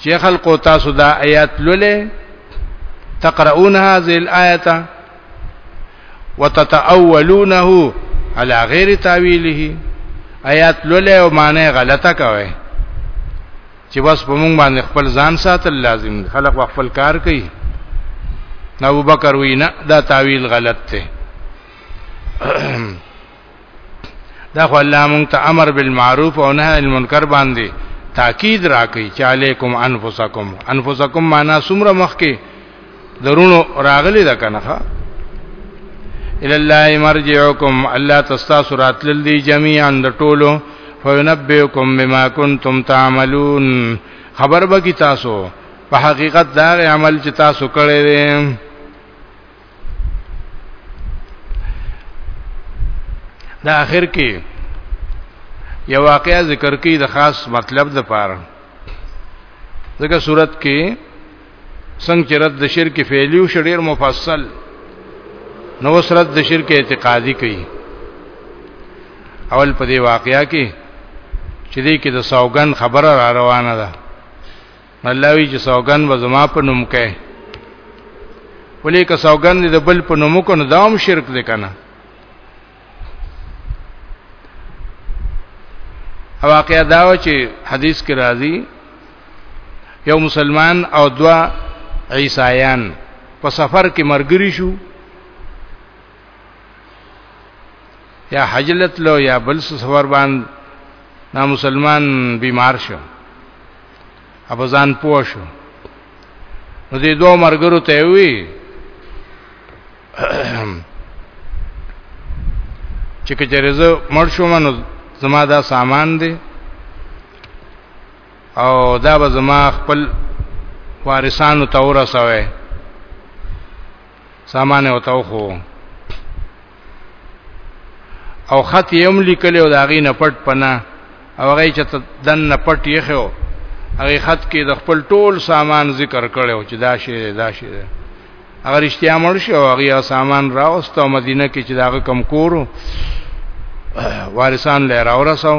چې خلقو تاسو دا آیات لولې تقرؤون هذه الايه وتتاولونه على غیر تاویله آیات لولې او معنی غلطه کوي چې بس په مونږ باندې خپل ځان ساتل لازم دی خلق خپل کار کوي نو ابوبکر وینا دا تاویل غلط دی دا خو الله مونږ ته امر بالمعروف او نهی عن المنکر باندې تاکید راکړي چې علیکم انفسکم انفسکم معنا سمره مخ کې درونو راغلي دا کنه الى الله مرجعكم الله تستاسو راتل دي جميعا د ټولو فینبئکم بما کنتم تعملون خبر به کی تاسو په حقیقت دا عمل چې تاسو کړی دی دا اخر کې یو واقعا ذکر کی د خاص مطلب د پاره دغه صورت کې څنګه چې رد شرک فعلیو شډیر مفصل نو سرت د شرک اعتقادي کوي اول په دې واقعیا کې چې دې کې د سوګن خبره را روانه ده الله وی چې سوګن و زما په نوم کې ولې که سوګن دې بل په نوم کو نه داوم شرک دې کنه واقعا دا و چې حدیث کې راځي یو مسلمان او دوا عیسایان په سفر کې مرګري شو یا حجلت لو یا بل سفر باندې نا مسلمان بیمار شو ابو ځان پوه شو نو دې دوه مرګرو ته وی چې کچره زه مړ شوم نو زما دا سامان دی او دا به زما خپل وارثانو تور سوي سامان او تاو خو او خط یې هم لیکل او دا غي نه پټ پنا او هغه چې دن نه پټ یې خو هغه خط کې د خپل ټول سامان ذکر کړو چې دا شی دا شی هغه رښتیا مړ شو هغه سامان راوستو مدینه کې چې دا کم کورو وارثان لې راورسو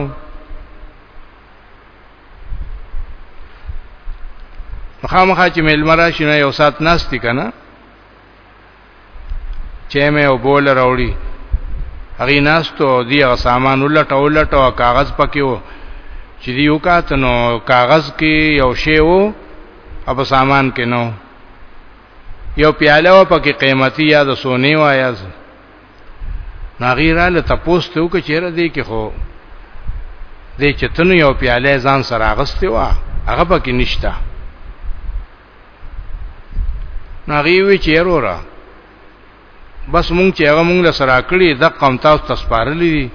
خامخا چې مل مراشي نه یو سات ناشتي کنه چې مې او بول راوړي هغه ناشتو دی هغه سامان ولټ ولټ او کاغذ پکې وو چې دی وکات نو کاغذ کې یو شی وو او په سامان کې نو یو پیاله و پکې قیمتي یا د سونی و یا ناغیره له تپوس ته وکړي چې را دي کې خو دې چتنو یو پیاله ځان سره اغستې و هغه پکې نشتا ناغي وی چې وروره بس مونږ چې هغه مونږ له سره کړی د قوم تاسو تسپارلې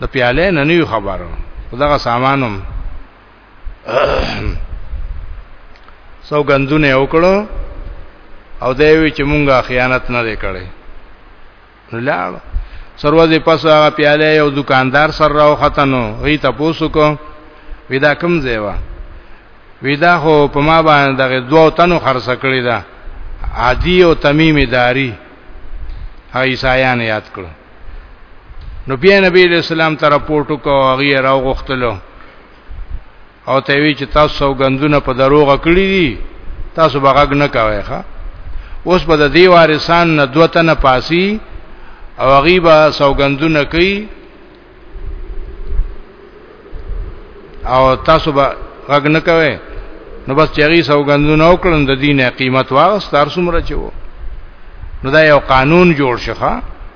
د پیاله نه نیو خبرو دغه سامانم سوګندونه وکړو او دا وی چې مونږه خیانت نه وکړي نو لاړ سروازه پس هغه پیاله یو دکاندار سره راو ختنو وی تاسو کو ودا کم زیوا ودا خو په ما باندې دغه دوه تنو خرڅ کړی دا عادی او تمیم داری ایسایان یاد کړو نو بیا نبی رسول الله تر پورټو کو هغه راو غختلو او ته وی چې تاسو سوګندونه په دروغ کړی دي تاسو بغاګ نه کوي ښا اوس به د دی وارثان نه دوته نه پاسی او غیبا سوګندونه کوي او تاسو به غږ نه کوي نو بس چېری سوګندونه وکړن د دینه قیمت واغ ستار سمره چوو نو دا یو قانون جوړ شخه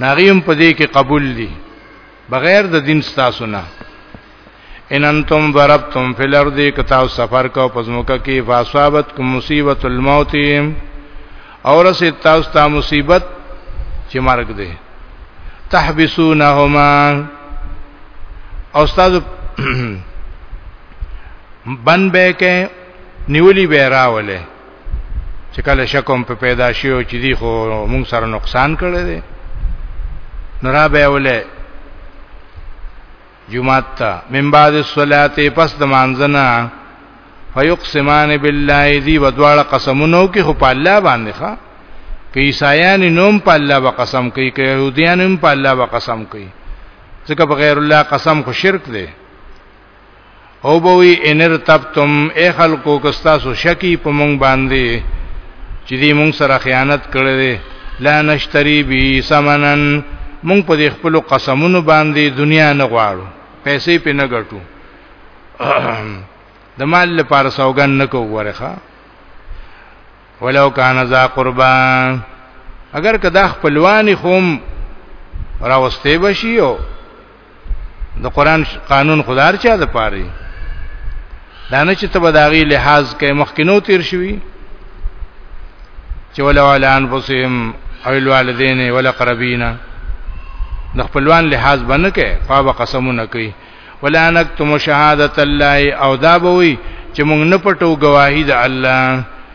ناغیم په دې کې قبول دي بغیر د دین ستاسو نه ان انتم ضربتم فی الارض کتا سفر کو پزموکه کې فاصابت کوم مصیبت الموت اور اس تاسو ته مصیبت چې مرګ دی تحبسونهما استاد بن به کې نیولی به راولې چې کله شکم په پیدا شي او چې دی خو موږ سره نقصان کړی دی نو را به ولې جمعه تا من بعد الصلاه پس د مانځنه فیقسمان بالله دی ودواړه قسمونو کې خو په الله باندې ښا کې عیسایان نوم په الله به قسم کوي کې يهوديان هم په الله به قسم کوي ځکه په غیر الله قسم خو شرک دی او بوي ان ارتبتم اي خلقو کستا سو شکی په مونږ باندې چې دې مونږ سره خیانت کړې دي لا نشتري بي سمنن مونږ په دې خپل قسمونو باندې دنیا نه غواړو پیسې په نه ګټو د مال لپاره سوګن نه کو ورخه ولو کان ذا قربا اگر کدا خپلوان خوم راوستي بشي او د قران قانون خدار چا د پاره دا نه چې تبداغي لحاظ کې مخکینو تیر شوی چې ولا ولا انفسهم او الوالدین ولا قربین د خپلوان لحاظ باندې کې فاب قسمونه کوي ولا نکتم شهادت الله او دا بوي چې موږ نه پټو گواہی د الله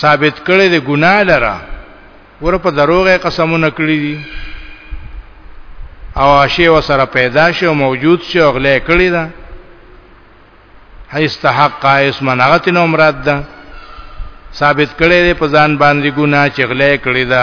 ثابت کړي د ګناه لره ور په دروغه قسمونه کړی دي او شی وسره پیدا شي او موجود شي او غلې کړی ده هیستحق اسم نغت نو مراد ده ثابت کړي دي په ځان باندې ګناه چې غلې کړی ده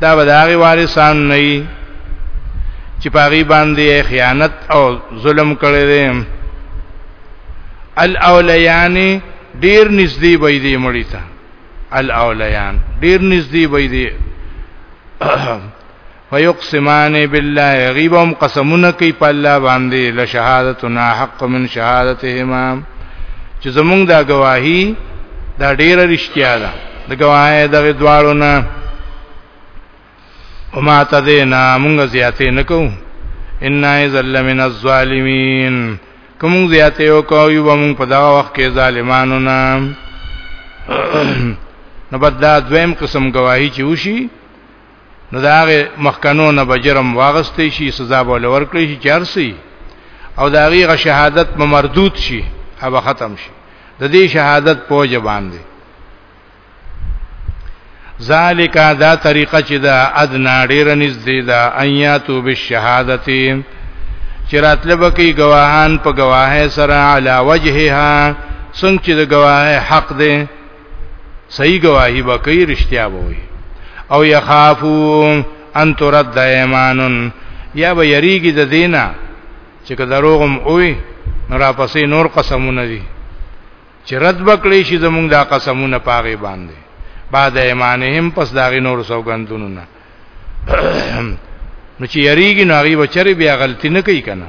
دا به د هغې وارثان نه وي چې په هغې باندې خیانت او ظلم کړی دی الاولیان ډیر نږدې وي دی مړی ته الاولیان ډیر نږدې وي دی ويقسمان بالله غيبهم قسمونه کوي په الله باندې لشهادتنا حق من شهادتهما چې زمونږ دا گواهی دا ډیره رښتیا ده دګواه دغه دوالو نه وما تدینا مونږ زیاتې نکو ان ذل من الظالمین کوم زیاتې وکاو یو مونږ په دا وخت کې ظالمانو نه نو بد دا دویم قسم گواہی چې وشي نو دا هغه مخکنو نه بجرم واغستې شي سزا به لور کړی شي چارسي او دا هغه شهادت مردود شي هغه ختم شي د دې شهادت پوج باندې ذالک دا طریقه چې دا ادنا ډیر نږدې دا ایاتو بالشهادتې چې راتله بکی گواهان په گواهه سره علا وجهها څنګه چې د گواهه حق دی صحیح گواہی به کوي رښتیا به وي او یخافون ان ترد ایمانن یا به یریږي د دینه چې که دروغم وي نو را پسې نور قسمونه دي چې رد بکړي شي زمونږ دا قسمونه پاغي باندې بعد ایمانهم پس داغي نور سوګندونو نه نو چې یریږي نو هغه بچره بیا غلطی نه کوي کنه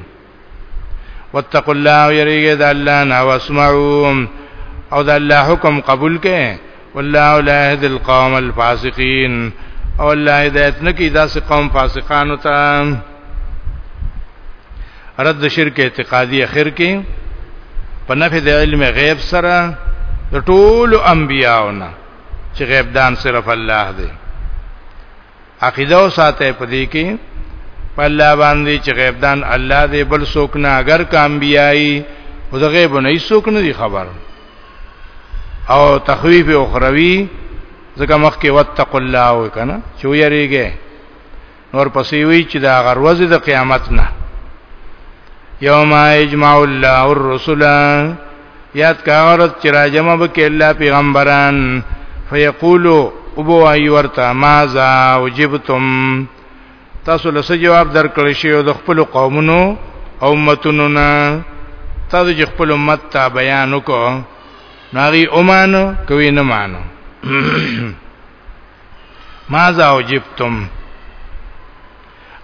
واتقوا الله يريګه د الله نه واسمعوا او د الله حکم قبول کړي والله لا يهدي القوم الفاسقين او الله هدایت نکي داسې قوم فاسقانو ته رد شرک اعتقادي اخر کې په نفي د علم غیب سره د ټولو انبیاونه چې غیب دان صرف الله دی عقیده او ساته په دې کې په الله باندې چې غیب دان الله دې بل څوک نه اگر کام بیایي او د غیب نه څوک نه دی خبر او تخویف اخروی ځکه مخکې وتق الله وکنه چې ویریږي نور پسې وی چې دا غروز د قیامت نه یوم یجمع الله الرسل یاد کاغرت چې راجمه بکې الله پیغمبران فیقولو ابو ای ورته ماذا وجبتم تاسو له جواب درکړی شی د خپل قومونو او امتونو نه تاسو چې خپل امت ته بیان وکړو ناغي اومانو کوي نه مانو ماذا وجبتم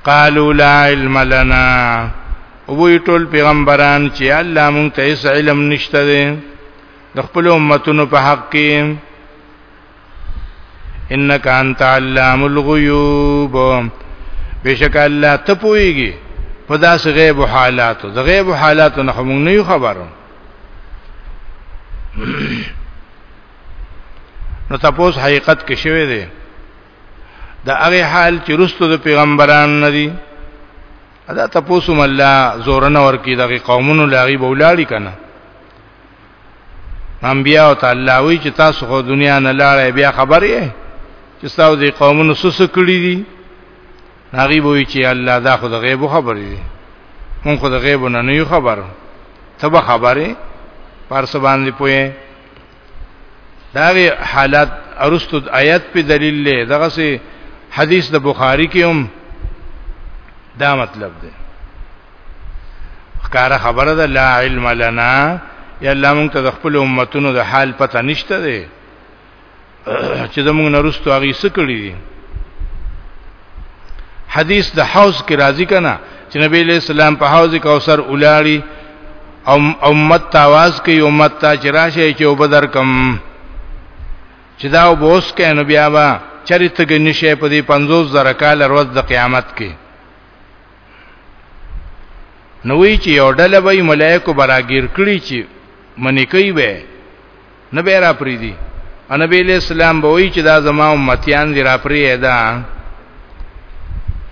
قالوا لا علم لنا وی ټول پیغمبران چې الله مونږ ته هیڅ علم نشته دی د خپل امتونو په حق کې انک انت علام الغیوب بشک الله ته پويږي په داس غیب حالاتو د غیب حالاتو نه موږ نه خبرو نو تاسو حقیقت کې شوي دي دا هغه حال چې رستو د پیغمبران نه دي ادا تاسو مله زورن ورکی دغه قومونو لاغي بولاړي کنه انبیاء او تعالی وی چې تاسو خو دنیا نه لاړې بیا خبرې چې تاسو د قومونو سس کړی دي هغه وی چې الله دا خو د غیب خبرې دي مونږ خو د غیب نه نه یو خبر ته به خبرې پارس باندې پوهه دا وی حالات ارستو آیات په دلیل له دغه سي حدیث د بخاری کې هم دا مطلب دی کار خبره ده لا علم لنا یا الله مونږ ته د خپل امتونو د حال پته نشته دی چې زمونږ نرستو هغه څه کړی دي حدیث د حوض کې راځي کنه چې نبی له سلام په حوض کوثر ولاړی او امت تاواز کوي امت ته چې راشه چې وبدر کم چې دا وبوس کې نو بیا با چریته کې نشه په دې 50 زره کال ورځ د قیامت کې نو وی چې یو ډله به ملائکه براګیر کړی چې منی کوي به نه به را پری دي نبی علیہ السلام به وی چې دا زما امتیان دی را پری ادا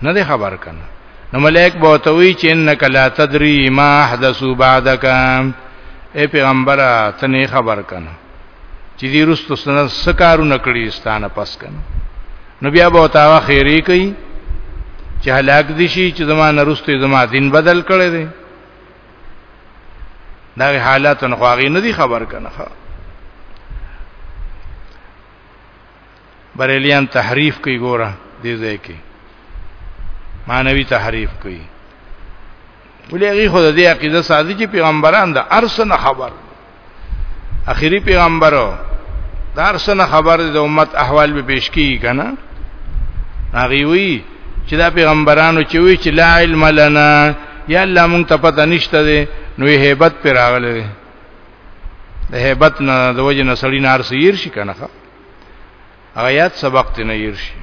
نه خبر کنه نو ملائک به ته وی چې انک لا تدری ما احدثو بعدک اے پیغمبره ته نه خبر کنه چې دې رستو سنن سکارو نکړي ستانه پس کنه نو بیا به تاوا خیری کوي چې هلاک دي شي چې زمانه رستو زما دین بدل کړي دي دا حالات نه خواغي نه دي خبر کنه بریلیان تحریف کوي ګوره دې ځای کې مانوي تحریف کوي ولې هغه خو د دې عقیده سازي چې پیغمبران د ارسنه خبر اخیری پیغمبرو دار سره خبر د امت احوال به پیش کی کنه هغه وی چې دا پیغمبرانو چې وی چې لا علم لنا یا الله مونږ ته پته نشته دی نو hebat پر راغله دی د hebat نه د وجه نه سړی نار سیر شي کنه هغه یاد سبق ته نه ییر شي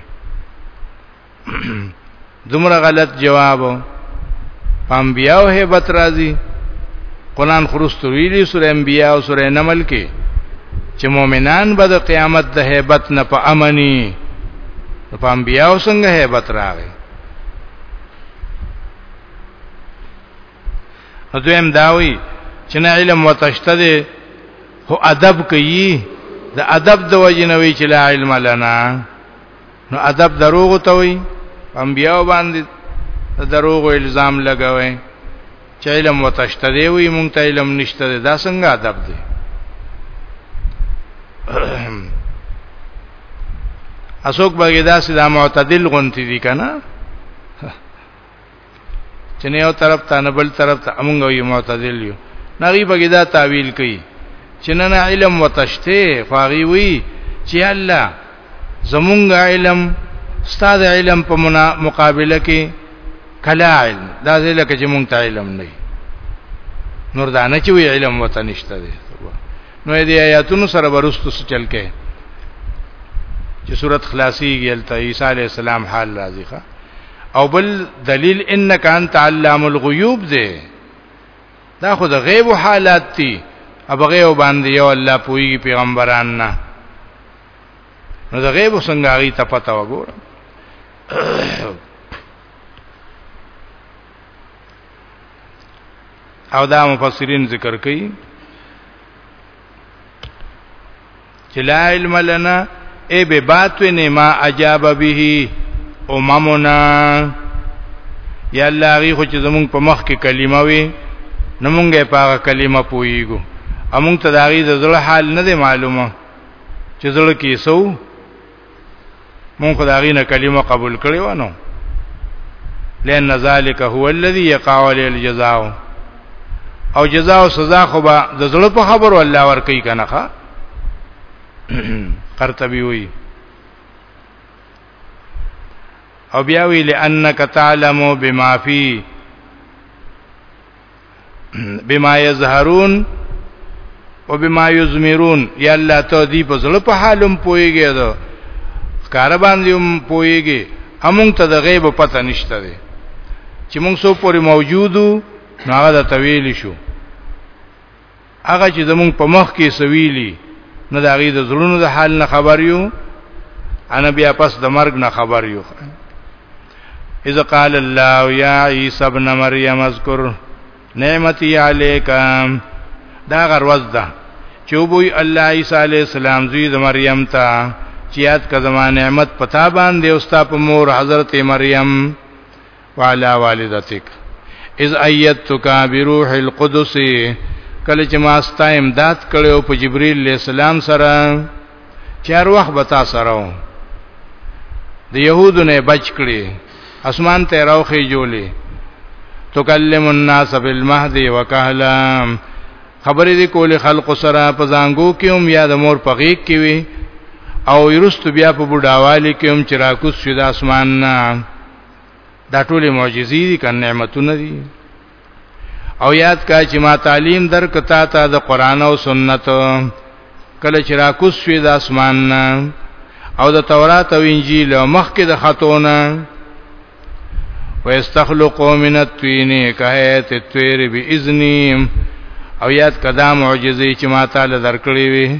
دومره غلط جواب پام بیاو هیبت راځي قران خرست ویلی سورې انبیاء او سورې نمل کې چې مؤمنان به د قیامت د هیبت نه په امني په انبیاء څنګه هیبت راغی دویم داوی چې نه علم وتشته دي هو ادب کوي د ادب د وجنوي چې لا علم لنا نو ادب دروغ ته وي انبیاء باندې دروغ الزام لګوي چې علم وتشته دی وي مونږ ته علم نشته دی دا څنګه ادب دی اسوک بګی داسې دا معتدل غونتی دي کنه چې نه یو طرف ته نه بل طرف ته امونږ یو معتزل یو نغی بګی دا تعویل کوي چې نه نه علم وتشته فاغي وی چې الله زمونږ علم استاد علم په مقابله کې کلا علم دا ځله کې چې مونږ ته علم نه نور دا نه چې وی علم وته نشته دی نو دې آیاتونو سره ورستو چل کې چې صورت خلاصيږي الته عيسى عليه السلام حال راځي ښا او بل دلیل انک انت علام الغیوب دی دا خو د غیب حالات دي ابغه او باندې یو الله پویږي پیغمبران نه نو د غیب څنګه غي ته پتا وګور او دا مفسرین ذکر کوي چې لا علم لنا ای به باطن ما اجاب به اممنا یا الله غي خو چې زمونږ په مخ کې کلمه وي نو مونږه په هغه کلمه پويګو امونږ ته دا غي د زړه حال نه دی معلومه چې زړه کې سو مونږ خدای نه کلمه قبول کړی و نو لئن ذالک هو الذی یقع علی الجزاء او جزاء او سزا خو به د زړه په خبرو الله ور کوي کنه ښا قرطبی وی او بیا وی لئنک تعلم بما فی بما یظهرون او بما یزمرون یا الله ته دی په زړه په حالم پويږي دا کار باندې هم پويږي همون ته د غیب پته نشته دی چې موږ سو پوری موجودو نو هغه د طویل شو هغه چې زمونږ په مخ کې سویلی نه د هغې د زړونو د حال نه خبر یو انا بیا پس د مرګ نه خبر یو اذا قال الله یا عیسی ابن مریم اذکر نعمتي علیک دا غروز ده چې وبوي الله عیسی علی السلام زوی د مریم ته چې یاد کا زمانه نعمت پتا باندې او ستا په مور حضرت مریم وعلى والدتك اذ ايتك بروح القدس کله چې ما ستا امداد کړو په جبريل عليه السلام سره چار وخت بتا سره و د يهودو نه بچ کړي اسمان ته راوخي جوړي تکلم الناس بالمهد وکهلا خبرې دې کولې خلق سره په زنګو کې هم یا د مور په غیږ کې وي او یرست بیا په بډاوالي کې هم چې راکوس شي د اسمان نه دا ټول معجزې دي کنه نعمتونه دي او یاد کا چې ما تعلیم در کتا ته د قران او سنت کله چې را کوس شوې د اسمان نه او د تورات او انجیل مخکې د خاتونه ويستخلق من الطين كهيت الطير باذني او یاد کدا معجزې چې ما تعالی درکړې وي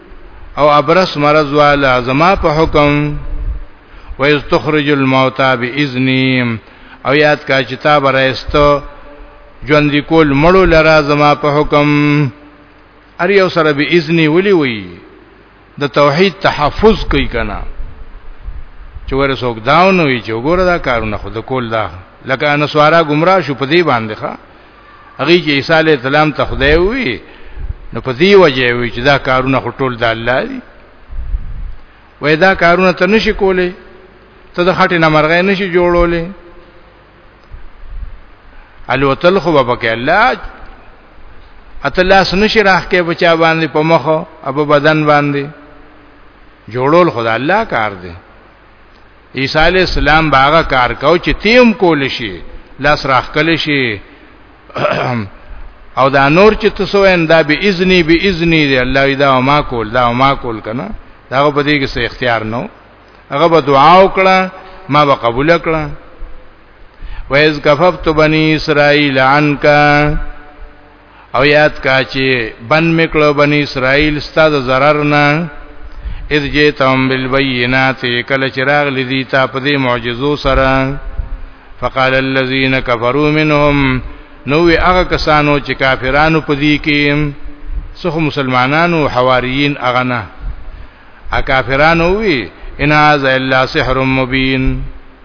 او ابرس مرض والا زما په حکم و اذ تخرج الموتى باذنی او یاد کا چې تا برایستو ژوند کول مړو لرا زما په حکم ار یو سره به اذن ولي وي د توحید تحفظ کوي کنه چې ور څوک داونه وي چې وګوره دا کارونه خود کول دا لکه نسوارا گمراه شو په دې باندې ښا هغه چې عیسی علی السلام ته خدای وی نو په دې وجه وی چې دا کارونه خټول د الله دی وای دا کارونه ته نشي کولای ته د خټې نه مرغې نشي جوړولې الوتل خو به پکې الله اتلاس نشي راخ کې بچا باندې په مخ او بدن باندې جوړول خدای الله کار دی عیسی علی السلام باغه کار کو چې تیم کول شي لاس راخکل شي او دا نور چې تاسو انده به اذنی به اذنی دی الله دا ما کول دا ما کول کنه دا په دې کې څه اختیار نو هغه به دعا وکړه ما به قبول کړه وَإِذْ كَفَفْتُ بَنِي إِسْرَائِيلَ عَنْكَ او یاد کا چې بن میکلو بنی اسرائیل ستاد zarar نه اذ جئتهم بالبينات کله چراغ لذي تا په دې معجزو سره فقال الذين كفروا منهم نو هغه کسانو چې کافرانو په دې کې څخه مسلمانانو حواریین هغه نه ا کافرانو وی ان هاذا الا سحر مبین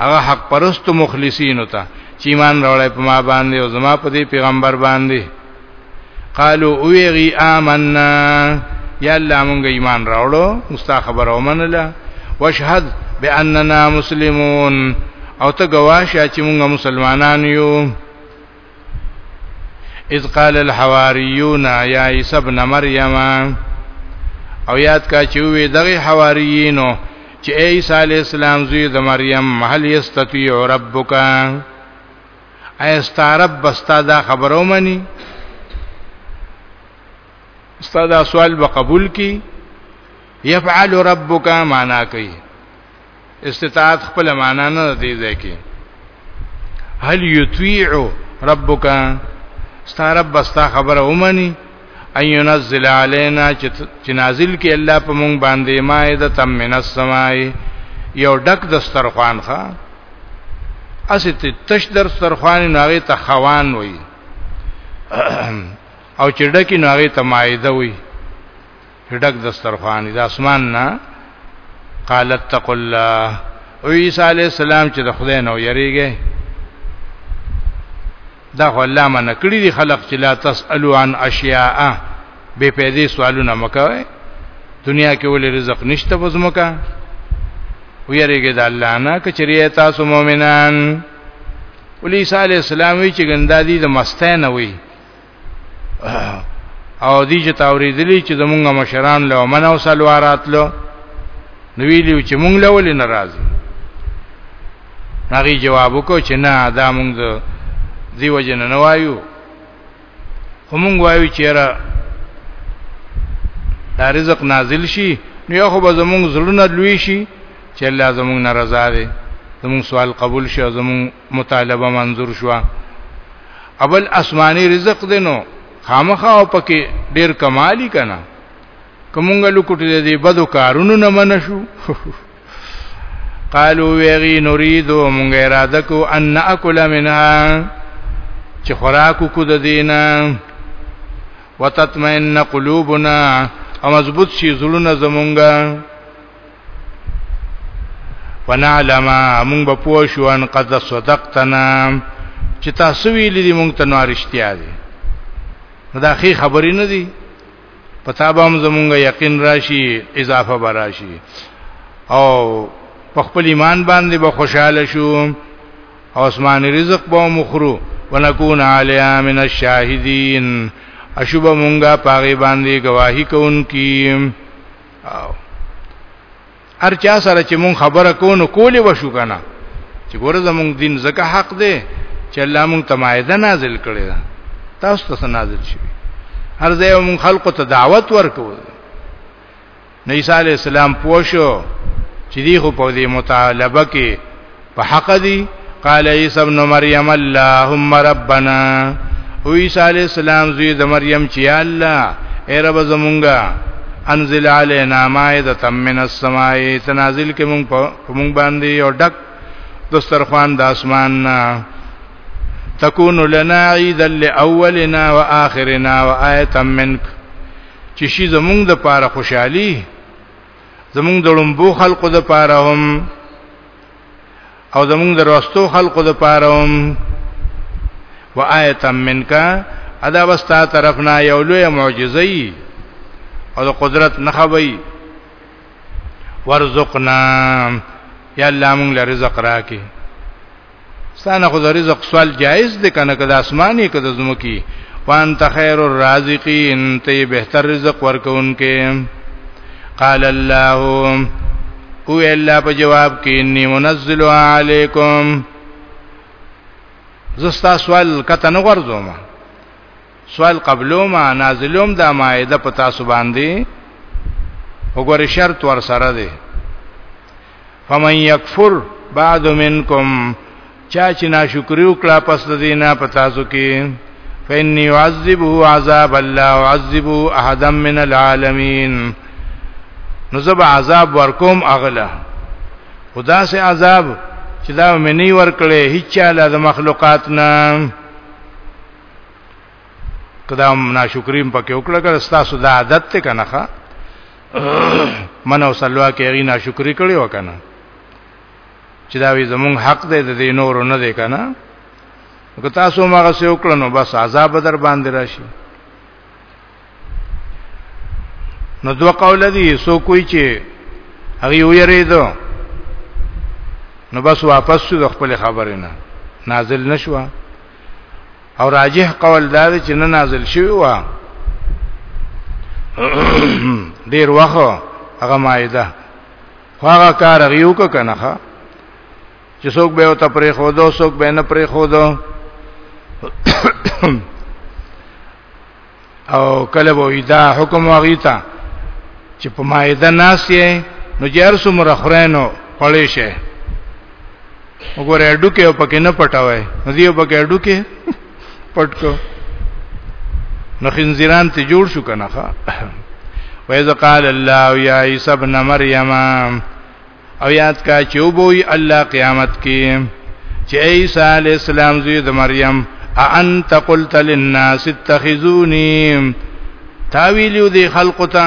هغه حق پرست مخلصین ته چې ایمان راوړی په ما باندې او زما په دې پیغمبر باندې قالو اویغی آمنا یا الله مونږ ایمان راوړو مستا خبر او منله واشهد باننا مسلمون او ته گواشه چې مونږ مسلمانان یو اذ قال الحواریون یا عیسی ابن مریم او یاد کا چې وی دغه حواریینو چې عیسی علی السلام زوی د مریم هل یستطیع ربک ایستارب بستا دا خبرو منی استاد سوال به قبول کی یفعل ربک معنا کوي استطاعت خپل معنا نه دی ځای کې هل یطیع ربک ستا رب استا خبره ومني ان ينزل علينا چې نازل کې الله په مونږ باندې مائده تم من السماء یو ډک دسترخوان ښا اسی ته تش در سرخوان ناغه ته خوان وای او چې ډکی ناغه ته مائده وای ډک دسترخوان د اسمان نه قالت تقوا الله او عیسی علی السلام چې د خدای نو یریږي دا خو الله منه کړی دی خلق چې لا تسالو عن اشیاء به پیدا سوالونه مکوي دنیا کې ولې رزق نشته بزمکا ویریږي د الله نه کچریه تاسو مؤمنان ولی عیسی علی السلام وی چې ګندا دي د مستانه وی او دی چې تاوریدلی چې زمونږ مشران له من او سلوارات له نو ویلو چې مونږ له ولې ناراضي هغه جواب وکړ چې نه دا مونږ دی وجه نه وایو همون وایو چې را دا رزق نازل شي نو یو خو به زمونږ زړونه لوي شي چې الله زمونږ ناراضه دی زمونږ سوال قبول شي زمونږ مطالبه منظور شو اول آسماني رزق دینو خامخا او پکې ډیر کمالی کنا کومګه لوکټه دې بدو کارونو نه منشو قالو ویغی نريدو مونږه اراده کو ان ناکل منها چې خوراکو کو د دینه وتطمئن قلوبنا او مضبوط شي زړونه زمونږه ونعلم موږ به پوه شو ان قد صدقتنا چې تاسو ویلي دي موږ ته نوارشتیا دي دا خې خبرې نه دي پتا به هم زمونږ یقین راشي اضافه به راشي او په خپل ایمان باندې به خوشاله شو او اسماني رزق به مخرو ونكون عليها من الشاهدين اشوب مونږه پاغي باندې گواہی کوونکې او هر چا سره چې مونږ خبره کو نو کولې وشو کنه چې ګوره زمونږ دین زکه حق دی چې الله مونږ ته مائده نازل کړی دا تاسو ته نازل شي هر ځای مونږ خلقو ته دعوت ورکو نو عیسی علی السلام پوښو چې دی خو په دې مطالبه کې په حق دی قال عیسی ابن مریم اللهم ربنا او عیسی علی السلام زوی د مریم چې الله ای رب زمونږه انزل علینا مائده من السماء تنازل کې مونږ په مونږ باندې یو ډک دسترخوان د اسمان نه تكون لنا عيدا لاولنا واخرنا وايه منك چې شي زمونږ د پاره خوشحالي زمونږ د لومبو خلقو د پاره هم او زمونږ د راستو خلقو د پاره هم و آیت منکا ادا وستا طرفنا یو لوی معجزه او د قدرت نخوي ورزقنا یا الله مونږ له رزق راکې ستانه خو د رزق سوال جایز دی کنه که د اسماني که د زمکی وانت خیر الرازقین ته بهتر رزق ورکونکې قال الله او الله په جواب کې انی منزل علیکم زستا سوال کته نه غرزوم سوال قبلوم نازلوم د مائده په تاسو باندې وګوره شرط ور سره دی فمن یکفر بعد منکم چا چې ناشکری وکړه پس د دینه پتا سو کې فإن يعذبه عذاب لا يعذبه أحدا من العالمين نو زب عذاب ورکوم اغلا خدا سے عذاب چې دا منی ورکړي هیڅ له مخلوقات نه کدا ناشکریم پکې وکړه کړه ستاسو د عادت ته کنه ښا منو سلوا کې غي ناشکری کړی وکنه چې دا وی زمون حق دی د دې نور نه دی کنه که تاسو ماغه سه وکړه نو بس عذاب در باندې راشي نو دو قول دی سو کوی چې هغه ویریدو نو بس واپس شو د خپل خبرې نه نازل نشوه او راجح قول دا چې نه نازل شوی و ډیر وخت هغه مایده هغه کار غيو ک کنه چې څوک به او ته پرې خو دو څوک به نه پرې خو دو او کله وې دا حکم واغیتا چې په مائده ناس یې نو جهر سمره خورینو پړې شه وګوره اډو کې پکې نه پټاوي نو دیو پکې اډو کې پټ کو نو خنزیران ته جوړ شو کنه ښا وایذ قال الله یا عیسی ابن مریم او یاد کا چې وبوي الله قیامت کې چې عیسی علی السلام زوی د مریم انت قلت للناس اتخذوني تاویلو دی خلق ته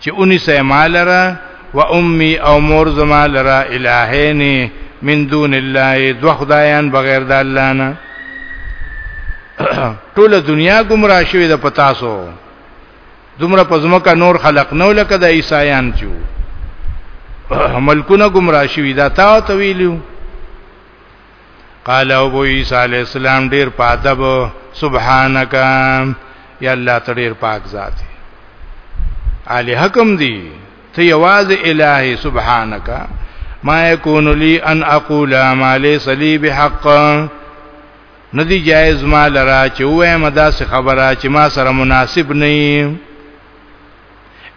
چې اونې سه مالره و امي او مور زما لرا الہین من دون الله دو خدایان بغیر د الله نه ټول دنیا گمراه شوی د پتاسو دومره پزمکه نور خلق نو لکه د عیسایان چو ملکونه گمراه شوی دا تا ته ویلو قال ابو عیسی علی السلام ډیر پادب سبحانك یا الله ته ډیر پاک ذات علی حکم دی ته یواز الہی سبحانك ما یکون لی ان اقول ما ليس لي بحق ندی جایز ما لرا چې وایم دا څه خبره چې ما سره مناسب نه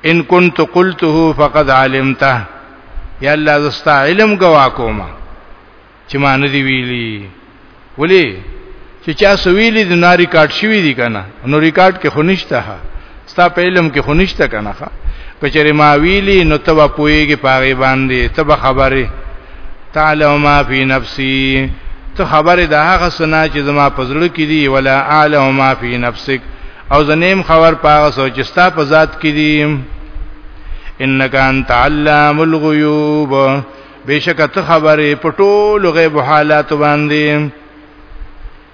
ان كنت قلته فقد علمته یا الله زستا علم گوا کوم چې ما ندی ویلی ولی چې چا سویلی د ناری کارت شوی دی کنه نو ریکارډ کې خنشته ستا په علم کې خنشته کنه ښا کچره ما ویلی نو تبا پویږي پاغي باندې تبا خبره تعالی ما فی نفسی ته خبره د هغه سنا چې زما پزړه کې دی ولا اعلم ما فی نفسک او زنیم خبر پاغه سوچ ستا په ذات کې دی انک انت علام الغیوب بشک ته خبره پټول غیب حالات باندې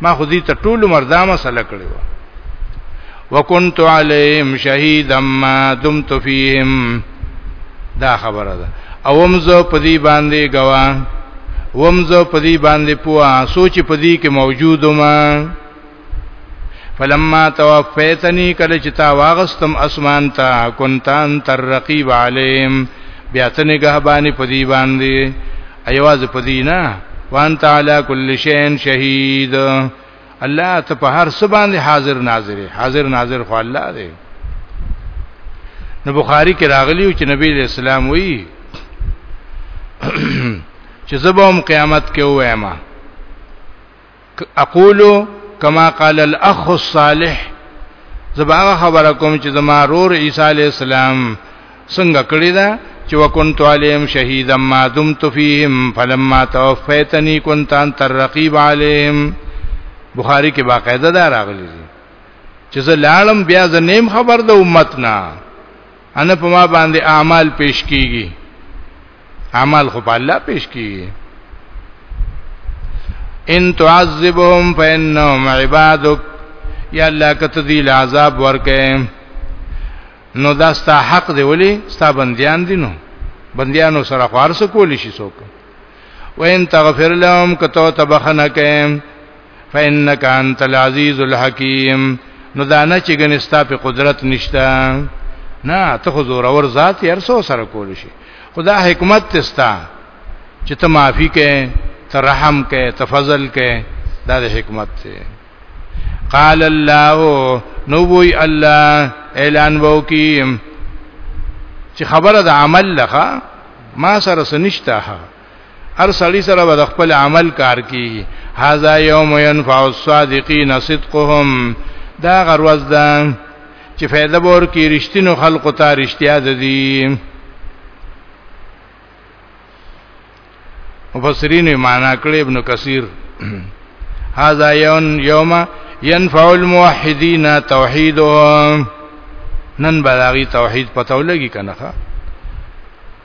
ما خو دې ته ټول مردا مسله کړی و وکنت علیهم شهیدا ما دمت فیهم دا خبره ده اوم زه په دې باندې گواه وم زه په دې باندې پوها سوچ په دې کې موجود ما فلما توفیتنی کله چې تا واغستم اسمان ته کنتان تر رقیب علیم بیا ته نگهبانی په دې باندې ایواز په دینا وانت علی کل شین شهید الله ته په هر څه باندې حاضر ناظر حاضر ناظر خو الله دی نو بخاری کې راغلی چې نبی اسلام وی چې زبوم قیامت کې وایم اقول کما قال الاخ الصالح زبا خبره کوم چې زما رور عیسی علی السلام څنګه کړی دا چې وکنت علیم شهیدا ما دمت فیهم فلما توفیتنی کنت انت الرقیب علیهم بخاری کې باقاعده دا راغلی دی چې زه لاړم بیا زه نیم خبر د امت نه ان په ما باندې اعمال پیش کیږي اعمال خو په الله پیش کیږي ان تعذبهم فانهم عبادك یا الله کته دی عذاب ورکه نو دا ستا حق دی ولی ستا بندیان دي نو بندیانو سره خارس کولی شي څوک وین تغفر لهم کته تبخنه کئ فإنك أنت العزيز الحكيم نو دا نه چې ګنستا په قدرت نشته نه ته خو زور اور ذات یې ارسو سره کول شي خدا حکمت تستا چې ته معافي کې ته رحم کې ته فضل کې دا د حکمت دی قال الله نو وی الله اعلان وکیم چې خبره د عمل لخه ما سره سنشتها هر سړی سره به خپل عمل کار کیږي هاذا یوم ينفع الصادقین صدقهم دا غروز ده چې فائدہ بور کې رښتینو خلق ته رښتیا ده دي مفسرین معنا کړی ابن کثیر هاذا یون یوم ينفع الموحدین توحیدهم نن بلاغي توحید پتو لګي کنه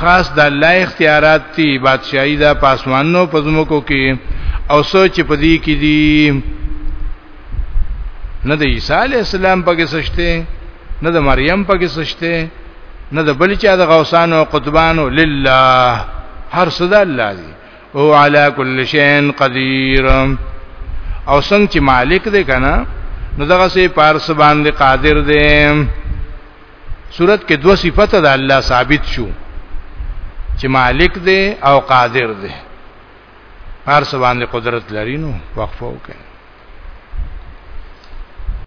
خاص د الله اختیارات دي بادشاہي د پاسمانو پزموکو کې او سوچ په دې کې دي نه د عیسی علی السلام پکې سشته نه د مریم پکې سشته نه د بل چا د غوسانو او قطبانو لله هر څه د الله دی او علی کل شین قدیر او څنګه چې مالک دی کنه نو دغه سي پارس باندې قادر دی صورت کې دوه صفته د الله ثابت شو چې مالک دی او قادر دی هر څه باندې قدرت لري نو وقفه وکړي